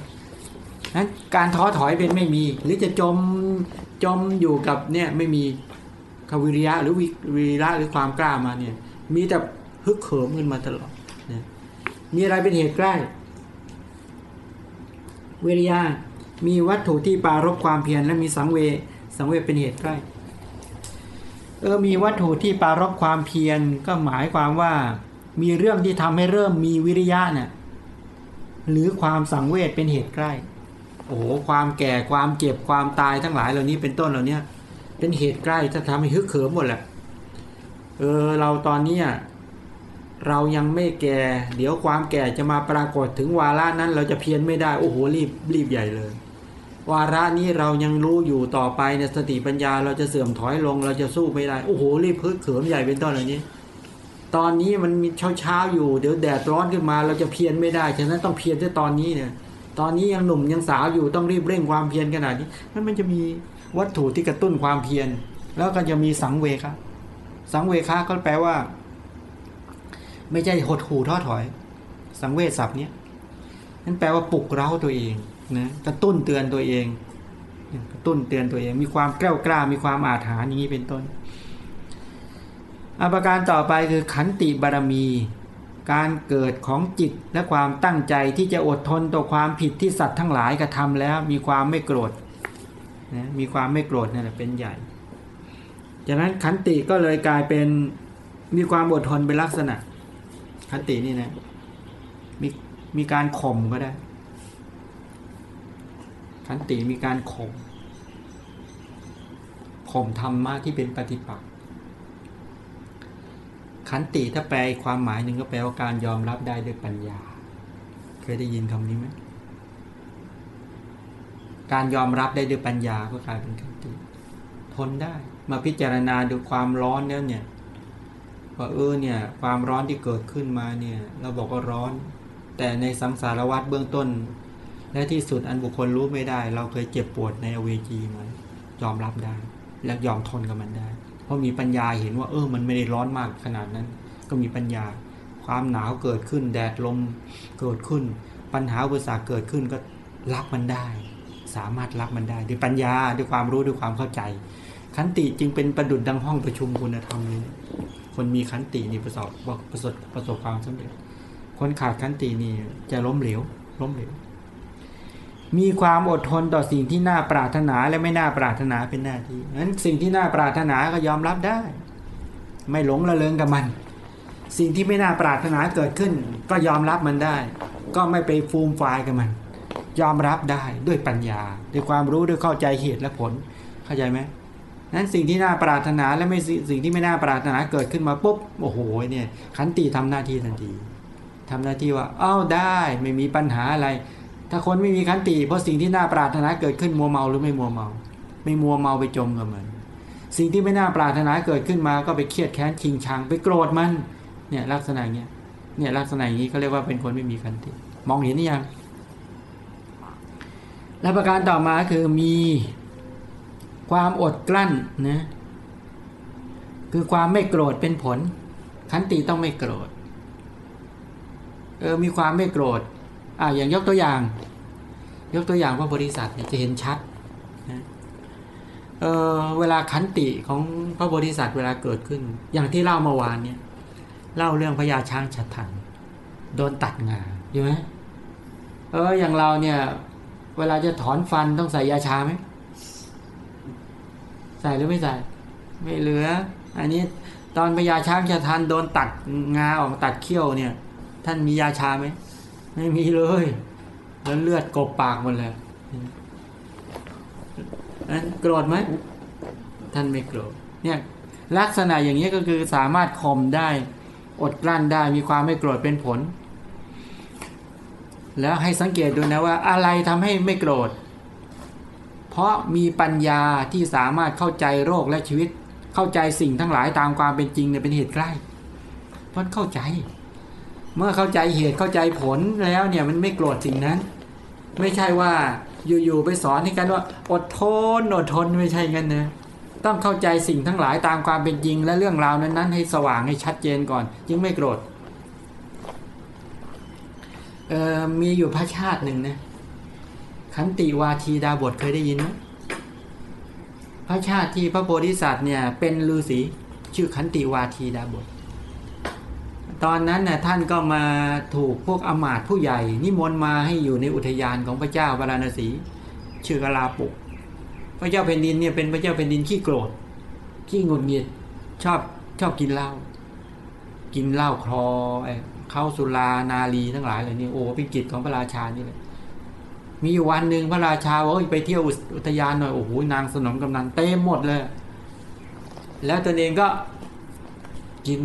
A: นั้นการท้อถอยเป็นไม่มี หรือจะจมจมอยู่กับเนี่ยไม่มี ควิริยะหรือวิริยะหรือความกล้ามาเนี่ยมีแต่ฮึกเหิมขึ้นมาตลอดนะมีอะไรเป็นเหตุใกล้ วิริยะมีวัตถุที่ปารบความเพียรและมีสังเวสังเวเป็นเหตุใกล้เออมีวัตถุที่ปารบความเพียรก็หมายความว่ามีเรื่องที่ทำให้เริ่มมีวิริยะเนี่ยหรือความสังเวชเป็นเหตุใกล้ โอ้โหความแก่ความเจ็บความตายทั้งหลายเหล่านี้เป็นต้นเหล่านี้ เป็นเหตุใกล้จะทำให้ฮึกเหิมหมดแหละเออเราตอนนี้เรายังไม่แก่ เดี๋ยวความแก่จะมาปรากฏถึงวาระนั้น เราจะเพียรไม่ได้ โอ้โหรีบรีบใหญ่เลย วาระนี้เรายังรู้อยู่ต่อไปเนี่ยสติปัญญาเราจะเสื่อมถอยลง เราจะสู้ไม่ได้ โอ้โหรีบฮึกเหิมใหญ่เป็นต้นเหล่านี้ ตอนนี้มันมีเช้าเช้าอยู่เดี๋ยวแดดร้อนขึ้นมา เราจะเพียรไม่ได้ฉะนั้นต้องเพียรที่ตอนนี้เนี่ย ตอนนี้ยังหนุ่มยังสาวอยู่ต้องรีบเร่งความเพียรขนาดนี้นั่นมันจะมี วัตถุที่กระตุ้นความเพียร แล้วก็จะมีสังเวคะสังเวคะก็แปลว่า ไม่ใช่หดหู่ท้อถอย สังเวชศัพท์เนี้ยนั่นแปลว่าปลุกเร้าตัวเองนะกระตุ้นเตือนตัวเองกระตุ้นเตือนตัวเอง มีความกล้ากล้ามีความอาถรรพ์อย่างนี้เป็นต้นอาประการต่อไปคือขันติบารมี การเกิดของจิตและความตั้งใจที่จะอดทนต่อความผิดที่สัตว์ทั้งหลายกระทำแล้วมีความไม่โกรธ นะมีความไม่โกรธนั่นแหละเป็นใหญ่ จากนั้นขันติก็เลยกลายเป็นมีความอดทนเป็นลักษณะ ขันตินี่นะมีมีการข่มก็ได้ ขันติมีการข่มข่มธรรมะที่เป็นปฏิปักษ์ขันติถ้าแปลความหมายหนึ่งก็แปลว่าการยอมรับได้ด้วยปัญญา เคยได้ยินคำนี้ไหม การยอมรับได้ด้วยปัญญาก็กลายเป็นขันติทนได้ มาพิจารณาดูความร้อนแล้วเนี่ยว่าเออเนี่ยความร้อนที่เกิดขึ้นมาเนี่ยเราบอกว่าร้อน แต่ในสังสารวัฏเบื้องต้น และที่สุดอันบุคคลรู้ไม่ได้ เราเคยเจ็บปวดในอเวจีมายอมรับได้ และยอมทนกับมันได้ เพราะมีปัญญาเห็นว่าเออมันไม่ได้ร้อนมากขนาดนั้น ก็มีปัญญา ความหนาวเกิดขึ้น แดดลมเกิดขึ้น ปัญหาอุปสรรคเกิดขึ้นก็รับมันได้ สามารถรับมันได้ ด้วยปัญญาด้วยความรู้ด้วยความเข้าใจ ขันติจึงเป็นประดุจดังห้องประชุมคุณธรรมเลยคนมีขันตินี่ประสบประสบประสบความสำเร็จ คนขาดขันตินี่จะล้มเหลวล้มเหลวมีความอดทนต่อสิ่งที่น่าปรารถนาและไม่น่าปรารถนาเป็นหน้าที่นั้นสิ่งที่น่าปรารถนาก็ยอมรับได้ ไม่หลงละเลงกับมัน สิ่งที่ไม่น่าปรารถนาเกิดขึ้น ก็ยอมรับมันได้ ก็ไม่ไปฟูมฟายกับมัน ยอมรับได้ด้วยปัญญา ด้วยความรู้ด้วยเข้าใจเหตุและผลเข้าใจไหมนั้นสิ่งที่น่าปรารถนาและไม่สิ่งที่ไม่น่าปรารถนาเกิดขึ้นมาปุ๊บโอ้โหเนี่ยขันติทำหน้าที่ทันทีทำหน้าที่ว่าอ้าวได้ไม่มีปัญหาอะไร ถ้าคนไม่มีขันติเพราะสิ่งที่น่าปรารถนาเกิดขึ้นมัวเมาหรือไม่มัวเมา ไม่มัวเมาไปจมกับมันสิ่งที่ไม่น่าปรารถนาเกิดขึ้นมาก็ไปเครียดแค้นชิงชังไปโกรธมันเนี่ยลักษณะเนี้ยเนี่ยลักษณะอย่างนี้เขาเรียกว่าเป็นคนไม่มีขันติ มองเห็นหรือยัง และประการต่อมาคือมีความอดกลั้นนะคือความไม่โกรธเป็นผล ขันติต้องไม่โกรธเออมีความไม่โกรธอ่าอย่างยกตัวอย่าง ยกตัวอย่างว่าบริษัทเนี่ยจะเห็นชัดนะเออเวลาขันติของพระบริษัทเวลาเกิดขึ้น อย่างที่เล่าเมื่อวานเนี่ยเล่าเรื่องพญาช้างฉัดถันโดนตัดงาใช่ไหมเอออย่างเราเนี่ย เวลาจะถอนฟันต้องใส่ยาชาไหมใส่หรือไม่ใส่ ไม่เหลือ อันนี้ตอนพญาช้างชะทันโดนตัดงาออกตัดเขี้ยวเนี่ย ท่านมียาชาไหมไม่มีเลยแล้วเลือดกบปากหมดเลยนั้นโกรธไหมท่านไม่โกรธเนี่ยลักษณะอย่างนี้ก็คือสามารถข่มได้ อดกลั้นได้มีความไม่โกรธเป็นผล แล้วให้สังเกตดูนะว่าอะไรทำให้ไม่โกรธ เพราะมีปัญญาที่สามารถเข้าใจโรคและชีวิต เข้าใจสิ่งทั้งหลายตามความเป็นจริงเนี่ยเป็นเหตุใกล้เพราะเข้าใจ เมื่อเข้าใจเหตุเข้าใจผลแล้วเนี่ยมันไม่โกรธสิ่งนั้น ไม่ใช่ว่าอยู่ๆไปสอนให้กันว่าอดทนอดทนไม่ใช่งั้นนะต้องเข้าใจสิ่งทั้งหลายตามความเป็นจริง และเรื่องราวนั้นๆ ให้สว่างให้ชัดเจนก่อน จึงไม่โกรธ มีอยู่พระชาติหนึ่งนะขันติวาทีดาบทเคยได้ยินไหมพระชาติที่พระโพธิสัตว์เนี่ยเป็นฤาษีชื่อขันติวาทีดาบท ตอนนั้นน่ะท่านก็มาถูกพวกอมาตผู้ใหญ่ นิมนต์มาให้อยู่ในอุทยานของพระเจ้าวราณสี ชื่อกลาปุก พระเจ้าแผ่นดินเนี่ยเป็นพระเจ้าแผ่นดินขี้โกรธขี้งุดหงิดชอบชอบกินเหล้ากินเหล้าคลอไอ เข้าสุรานาลีทั้งหลายเหล่านี้โอ้เป็นกิจของพระราชานี่เลยมีอยู่วันหนึ่งพระราชาว่าไปเที่ยวอุทยานหน่อยโอ้โหนางสนมกำนันเต็มหมดเลย แล้วตนเองก็กิน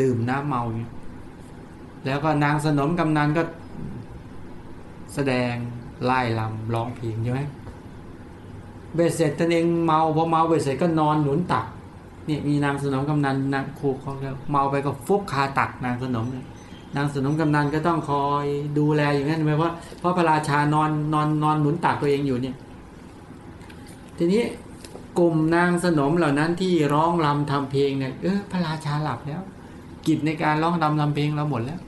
A: ดื่มน้ำเมาเนี่ยแล้วก็นางสนมกำนันก็แสดงไล่ลำร้องเพลงใช่ไหมเบสเสร็จตนเองเมาพอเมาเบสเสร็จก็นอนหนุนตักเนี่ยมีนางสนมกำนันนางครูเขาเมาไปก็ฟุบคาตักนางสนมเนี่ย นางสนมกำนันก็ต้องคอยดูแลอย่างนั้นไหมเพราะเพราะพระราชานอนนอนนอนหนุนตักตัวเองอยู่เนี่ย ทีนี้กลุ่มนางสนมเหล่านั้นที่ร้องรำทำเพลงเนี่ยเออพระราชาหลับแล้ว กิจในการร้องรำทำเพลงเราหมดแล้ว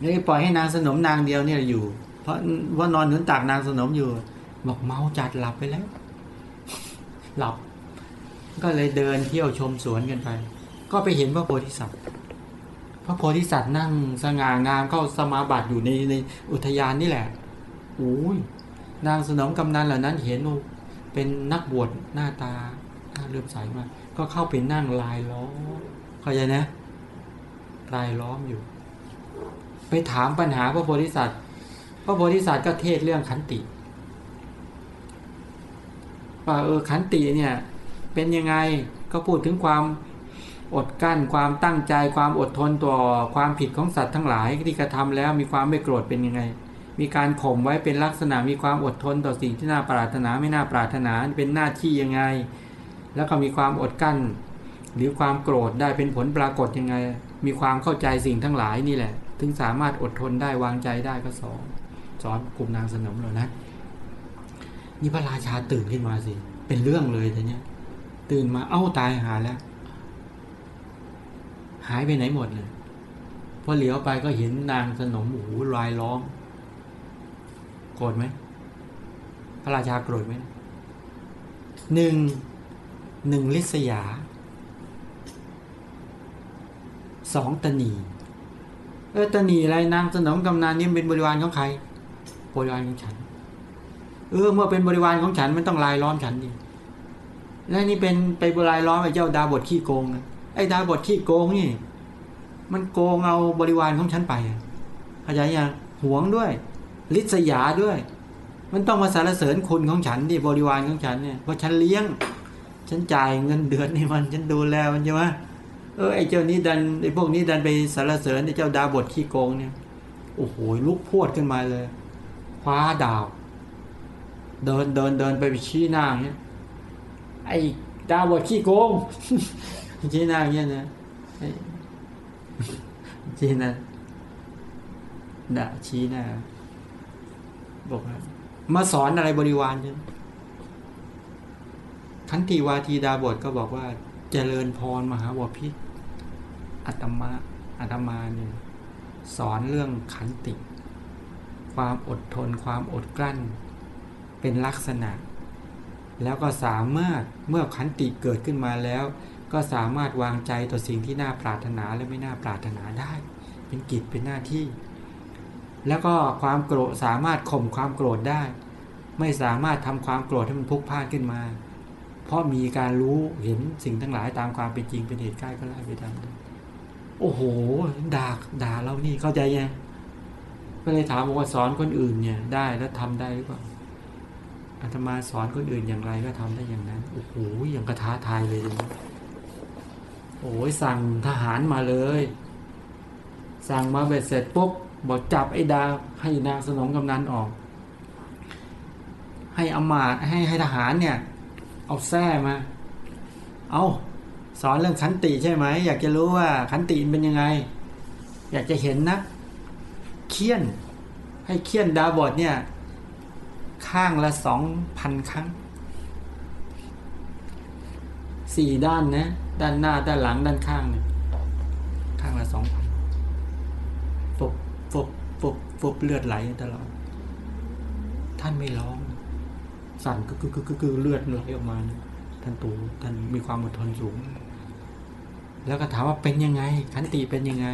A: เลยปล่อยให้นางสนมนางเดียวเนี่ยอยู่ เพราะว่านอนหนุนตักนางสนมอยู่ บอกเมาจัดหลับไปแล้ว หลับ ก็เลยเดินเที่ยวชมสวนกันไป ก็ไปเห็นพระโพธิสัตว์ พระโพธิสัตว์นั่งสง่างามเข้าสมาบัติอยู่ในในอุทยานนี่แหละโอ้ยนางสนมกำนันเหล่านั้นเห็นเป็นนักบวชหน้าตาน้าเลื่อมใสมากก็เข้าไปนั่งลายล้อมเข้าใจนะลายล้อมอยู่ ไปถามปัญหาพระโพธิสัตว์ พระโพธิสัตว์ก็เทศเรื่องขันติว่าเออขันติเนี่ย เป็นยังไงก็พูดถึงความ อดกั้นความตั้งใจความอดทนต่อความผิดของสัตว์ทั้งหลายที่กระทำแล้วมีความไม่โกรธเป็นยังไง มีการข่มไว้เป็นลักษณะมีความอดทนต่อสิ่งที่น่าปรารถนาไม่น่าปรารถนาเป็นหน้าที่ยังไง แล้วก็มีความอดกั้น หรือความโกรธได้เป็นผลปรากฏยังไง มีความเข้าใจสิ่งทั้งหลายนี่แหละ ถึงสามารถอดทนได้วางใจได้ก็สอนสอนกลุ่มนางสนมเลยนะนี่พระราชาตื่นขึ้นมาสิเป็นเรื่องเลยแต่เนี้ยตื่นมาเอ้าตายหาแล้ว หายไปไหนหมดเลยพอเหลียวไปก็เห็นนางสนมโอ้โหลายล้อม โกรธไหมพระราชาโกรธไหมหนึ่งหนึ่งลิษยาสองตนีเออตนีอะไรนางสนมกำนันนี่เป็นบริวารของใคร บริวารของฉัน เออเมื่อเป็นบริวารของฉันมันต้องลายล้อมฉันดิและนี่เป็นไปบรายล้อมไอ้เจ้าดาบทขี้โกงนะ ไอ้ดาบทขี้โกงนี่ มันโกงเอาบริวารของฉันไปข้าใจยังหวงด้วย ลิษยาด้วย มันต้องมาสารเสริญคุณของฉันดิบริวารของฉันเนี่ยเพราะฉันเลี้ยง ฉันจ่ายเงินเดือนให้มันฉันดูแลมันใช่ไหมเออไอ้เจ้านี้ดันไอ้พวกนี้ดันไปสารเสริญไอ้เจ้าดาบทขี้โกงเนี่ยโอ้โหลุกพวดขึ้นมาเลยคว้าดาว เดินเดินเดินไปไปชี้หน้างเงี้ยไอ้ดาวบทขี้โกง ชี้หน้าอย่างเงี้ยนะไอ้ชี้หน้าด่าชี้หน้าบอกว่ามาสอนอะไรบริวารใช่ไหมขันติวาทีดาบทก็บอกว่าเจริญพรมหาวพิษอัตมาอัตมาเนี่ยสอนเรื่องขันติ ความอดทนความอดกลั้น เป็นลักษณะ แล้วก็สามารถเมื่อขันติเกิดขึ้นมาแล้ว ก็สามารถวางใจต่อสิ่งที่น่าปรารถนาและไม่น่าปรารถนาได้ เป็นกิจเป็นหน้าที่ แล้วก็ความโกรธสามารถข่มความโกรธได้ ไม่สามารถทำความโกรธให้มันพุกพ่านขึ้นมา เพราะมีการรู้เห็นสิ่งทั้งหลายตามความเป็นจริงเป็นเหตุใกล้ก็ไล่ไปตามโอ้โหด่าด่าเรานี่เข้าใจยังก็เลยถามว่าสอนคนอื่นเนี่ยได้แล้วทำได้หรือเปล่าอาตมาสอนคนอื่นอย่างไรก็ทำได้อย่างนั้นโอ้โหอย่างกระท้าทายเลยนะ โอ้ยสั่งทหารมาเลย สั่งมาเบ็ดเสร็จปุ๊บบอกจับไอ้ดาให้นางสนมกำนันออก ให้อมาต์ให้ให้ทหารเนี่ย เอาแส้มา เอาสอนเรื่องขันติใช่ไหมอยากจะรู้ว่าขันติเป็นยังไง อยากจะเห็นนะเคี่ยนให้เคี่ยนดาวบทเนี่ย ข้างละสองพันครั้ง สี่ด้านนะ ด้านหน้าด้านหลังด้านข้างเนี่ยข้างละสองพันฟบฟบฟบฟบเลือดไหลตลอด ท่านไม่ร้อง สั่นก็คือคือคือเลือดไหลออกมานะท่านตูท่านมีความอดทนสูง แล้วก็ถามว่าเป็นยังไง ขันติเป็นยังไง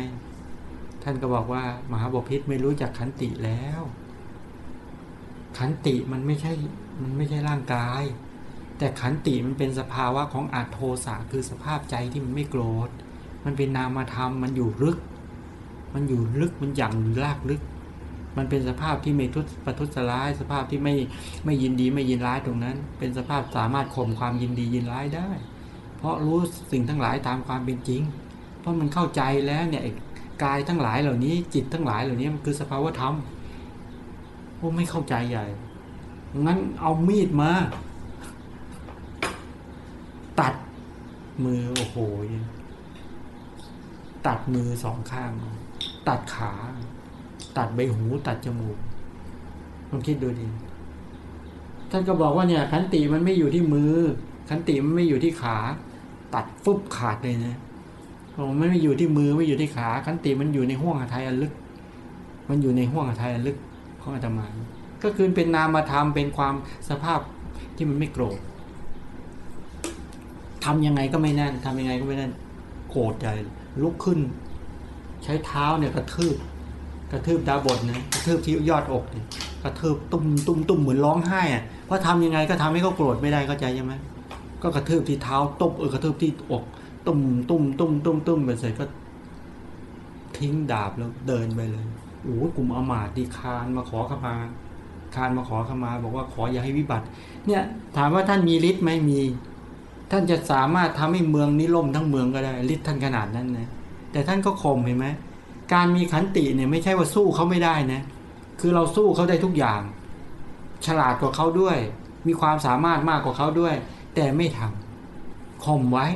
A: ท่านก็บอกว่ามหาบพิษไม่รู้จักขันติแล้ว ขันติมันไม่ใช่ มันไม่ใช่ร่างกาย แต่ขันติมันเป็นสภาวะของอาโทสะคือสภาพใจที่มันไม่โกรธ มันเป็นนามธรรมมันอยู่ลึก มันอยู่ลึกมันอย่างลากลึก มันเป็นสภาพที่ไม่ทุประทุษร้าย สภาพที่ไม่ไม่ยินดีไม่ยินร้ายตรงนั้น เป็นสภาพสามารถข่มความยินดียินร้ายได้ เพราะรู้สิ่งทั้งหลายตามความเป็นจริง เพราะมันเข้าใจแล้วเนี่ยกายทั้งหลายเหล่านี้จิตทั้งหลายเหล่านี้มันคือสภาวะธรรมโอ้ไม่เข้าใจใหญ่งั้นเอามีดมา ตัด มือ โอ้โหตัดมือสองข้าง ตัดขา ตัดใบหู ตัดจมูกลองคิดดูดิท่านก็บอกว่าเนี่ย ขันติมันไม่อยู่ที่มือ ขันติมันไม่อยู่ที่ขา ตัดฟุบขาดเลยนะมันไม่อยู่ที่มือไม่อยู่ที่ขา ขันติมันอยู่ในห่วงหาไทยอันลึก มันอยู่ในห่วงหาไทยอันลึกของอาตมาก็คือเป็นนามธรรมเป็นความสภาพที่มันไม่โกรธ ทำยังไงก็ไม่แน่นทำยังไงก็ไม่แน่น โกรธใจลุกขึ้น ใช้เท้าเนี่ยกระทืบกระทืบดาบทนะกระทืบที่ยอดอกเนี่ยกระทืบตุ้มตุ้มตุ้มเหมือนร้องไห้อะเพราะทำยังไงก็ทำให้เขาโกรธไม่ได้เข้าใจใช่ไหมก็กระทืบที่เท้าตบเออกระทืบที่อกตุ้มตุ้มตุ้มตุ้มตุ้มไปเสร็จก็ ทิ้งดาบแล้วเดินไปเลยโอ้โหกลุ่มอมาตย์ดีคานมาขอขมาคานมาขอขมา บอกว่าขออย่าให้วิบัติ เนี่ย ถามว่าท่านมีฤทธิ์ไหมมี ท่านจะสามารถทำให้เมืองนี้ล่มทั้งเมืองก็ได้ฤทธิ์ท่านขนาดนั้นนะแต่ท่านก็ข่มเห็นไหมการมีขันติเนี่ยไม่ใช่ว่าสู้เขาไม่ได้นะคือเราสู้เขาได้ทุกอย่าง ฉลาดกว่าเขาด้วย มีความสามารถมากกว่าเขาด้วย แต่ไม่ทำข่มไว้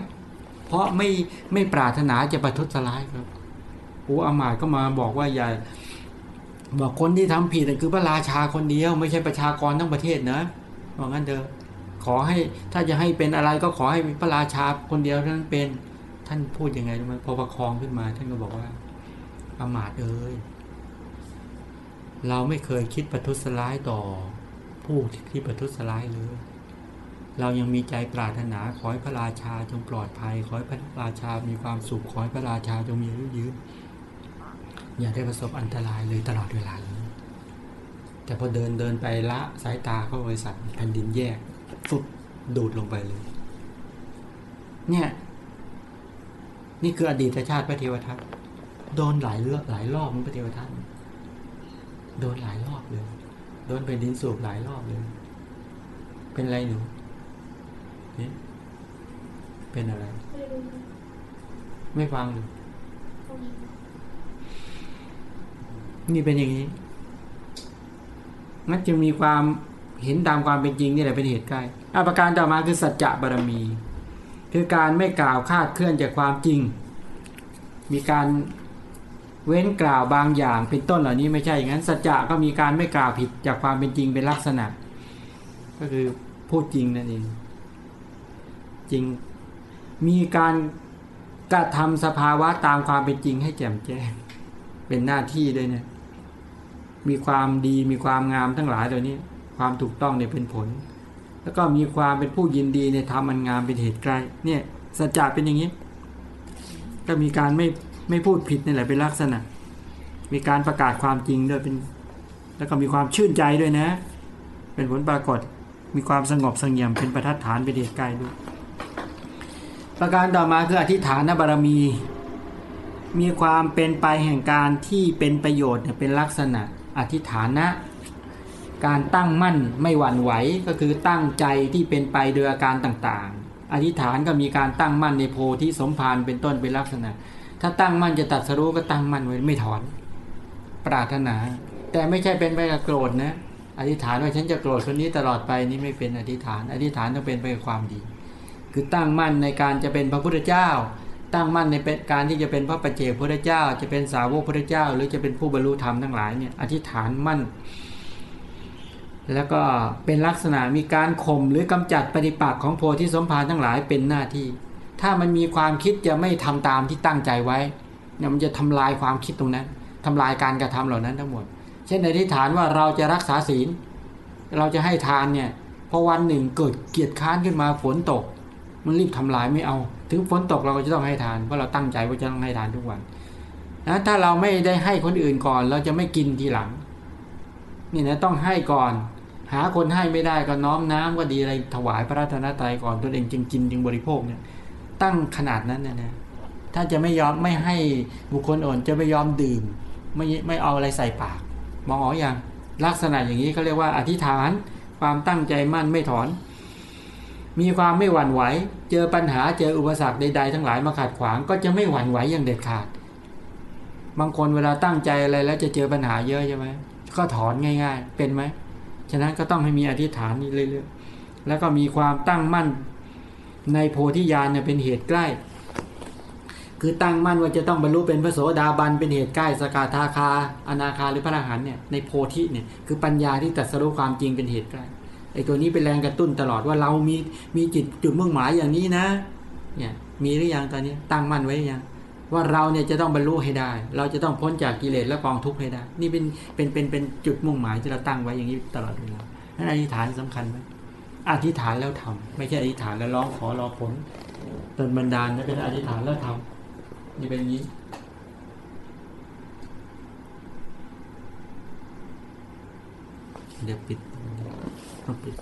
A: เพราะไม่ไม่ปรารถนาจะประทุษร้ายครับอ้อามาตย์ก็มาบอกว่าอย่าบอกคนที่ทำผิดน่ะคือพระราชาคนเดียว ไม่ใช่ประชากรทั้งประเทศนะบอกงั้นเถอะ ขอให้ถ้าจะให้เป็นอะไรก็ขอให้พระราชาคนเดียวเท่านั้นเป็น ท่านพูดยังไงรู้ไหมพอประคองขึ้นมา ท่านก็บอกว่าอามาตเอ้ยเราไม่เคยคิดประทุษร้ายต่อ ผู้ที่ประทุษร้ายเลยเรายังมีใจปรารถนาขอให้พระราชาจงปลอดภัย ขอให้พระราชา มีความสุข ขอให้พระราชาจงมีอายุยืน อย่าได้ประสบอันตรายเลยตลอดเวลาแต่พอเดินเดินไปละสายตาเข้าบริษัทแผ่นดินแยก ฟุบดูดลงไปเลย เนี่ย นี่คืออดีตชาติพระเทวทัตโดนหลายเลือกหลายรอบมันพระเทวทัตโดนหลายรอบเลย โดนแผ่นดินสูบหลายรอบเลย เป็นอะไรหนูเนี่เป็นอะไร
C: ไม่รู้
A: ไม่ฟังหรือนี่เป็นอย่างนี้มันจะมีความ เห็นตามความเป็นจริงนี่แหละเป็นเหตุใกล้อาประการต่อมาคือสัจจะบารมี คือการไม่กล่าวคาดเคลื่อนจากความจริง มีการเว้นกล่าวบางอย่างเป็นต้นเหล่านี้ไม่ใช่อย่างนั้นสัจจะก็มีการไม่กล่าวผิดจากความเป็นจริงเป็นลักษณะ ก็คือพูดจริงนั่นเอง จริงมีการกระทำสภาวะตามความเป็นจริงให้แจ่มแจ้ง เป็นหน้าที่ด้วยเนี่ยมีความดีมีความงามทั้งหลายเหล่านี้ ความถูกต้องเนี่ยเป็นผล แล้วก็มีความเป็นผู้ยินดีในธรรมอันงามเป็นเหตุใกล้เนี่ยสัจจะเป็นอย่างนี้ ก็มีการไม่ไม่พูดผิดนี่แหละเป็นลักษณะ มีการประกาศความจริงด้วยเป็น แล้วก็มีความชื่นใจด้วยนะ เป็นผลปรากฏมีความสงบสงเงียมเป็นประทัดฐานเป็นเหตุใกล้ด้วย ประการต่อมาคืออธิษฐานบารมี มีความเป็นไปแห่งการที่เป็นประโยชน์เนี่ยเป็นลักษณะอธิษฐานะ การตั้งมั่นไม่หวั่นไหวก็คือตั้งใจที่เป็นไปโดยอาการต่างๆ อธิษฐานก็มีการตั้งมั่นในโพธิสมภารเป็นต้นเป็นลักษณะ ถ้าตั้งมั่นจะตัดสรู้ก็ตั้งมั่นไว้ไม่ถอน ปรารถนา แต่ไม่ใช่เป็นไปกับโกรธนะ อธิษฐานว่าฉันจะโกรธคนนี้ตลอดไปนี่ไม่เป็นอธิษฐาน อธิษฐานต้องเป็นไปกับความดี คือตั้งมั่นในการจะเป็นพระพุทธเจ้า ตั้งมั่นในเป็นการที่จะเป็นพระปัจเจกพุทธเจ้า จะเป็นสาวกพุทธเจ้า หรือจะเป็นผู้บรรลุธรรมทั้งหลายเนี่ยอธิษฐานมั่น แล้วก็เป็นลักษณะมีการข่มหรือกำจัดปฏิปักษ์ของโพธิสมภารทั้งหลายเป็นหน้าที่ ถ้ามันมีความคิดจะไม่ทำตามที่ตั้งใจไว้เนี่ยมันจะทำลายความคิดตรงนั้นทำลายการกระทำเหล่านั้นทั้งหมด เช่นในที่ฐานว่าเราจะรักษาศีล เราจะให้ทานเนี่ยพอวันหนึ่งเกิดเกียรติค้านขึ้นมาฝนตก มันรีบทำลายไม่เอา ถึงฝนตกเราก็จะต้องให้ทานเพราะเราตั้งใจว่าจะต้องให้ทานทุกวันนะถ้าเราไม่ได้ให้คนอื่นก่อน เราจะไม่กินทีหลังนี่นะต้องให้ก่อน หาคนให้ไม่ได้ก็น้อมน้ำก็ดีอะไรถวายพระราชนตรัยก่อนตัวเองจึงกินจึงบริโภคเนี่ย ตั้งขนาดนั้นนะนะถ้าจะไม่ยอมไม่ให้บุคคลอื่นจะไม่ยอมดื่ม ไม่ไม่เอาอะไรใส่ปาก มองออกอย่างลักษณะอย่างนี้เขาเรียกว่าอธิษฐาน ความตั้งใจมั่นไม่ถอน มีความไม่หวั่นไหว เจอปัญหาเจออุปสรรคใดๆทั้งหลายมาขัดขวางก็จะไม่หวั่นไหวอย่างเด็ดขาด บางคนเวลาตั้งใจอะไรแล้วจะเจอปัญหาเยอะใช่ไหมก็ถอนง่าย ๆ เป็นไหม ฉะนั้นก็ต้องให้มีอธิษฐานนี้เรื่อยๆ แล้วก็มีความตั้งมั่นในโพธิญาณเนี่ยเป็นเหตุใกล้ คือตั้งมั่นว่าจะต้องบรรลุเป็นพระโสดาบันเป็นเหตุใกล้สกาทาคา อนาคาหรือพระอรหันเนี่ยในโพธิเนี่ยคือปัญญาที่ตัดสรู้ความจริงเป็นเหตุใกล้ไอ้ตัวนี้เป็นแรงกระตุ้นตลอดว่าเรามีมีจิตจุดมุ่งหมายอย่างนี้นะเนี่ยมีหรือยังตอนนี้ตั้งมั่นไว้หรือยัง ว่าเราเนี่ยจะต้องบรรลุให้ได้ เราจะต้องพ้นจากกิเลสและกองทุกข์ให้ได้ นี่เป็นเป็นเป็นเป็นจุดมุ่งหมายที่เราตั้งไว้อย่างนี้ตลอดเวลานั่นอธิษฐานสำคัญไหมอธิษฐานแล้วทำ ไม่ใช่อธิษฐานแล้วร้องขอรอผลตนบันดาลนะเป็นอธิษฐานแล้วทำนี่เป็นอย่างนี้เดี๋ยวปิดต้องปิด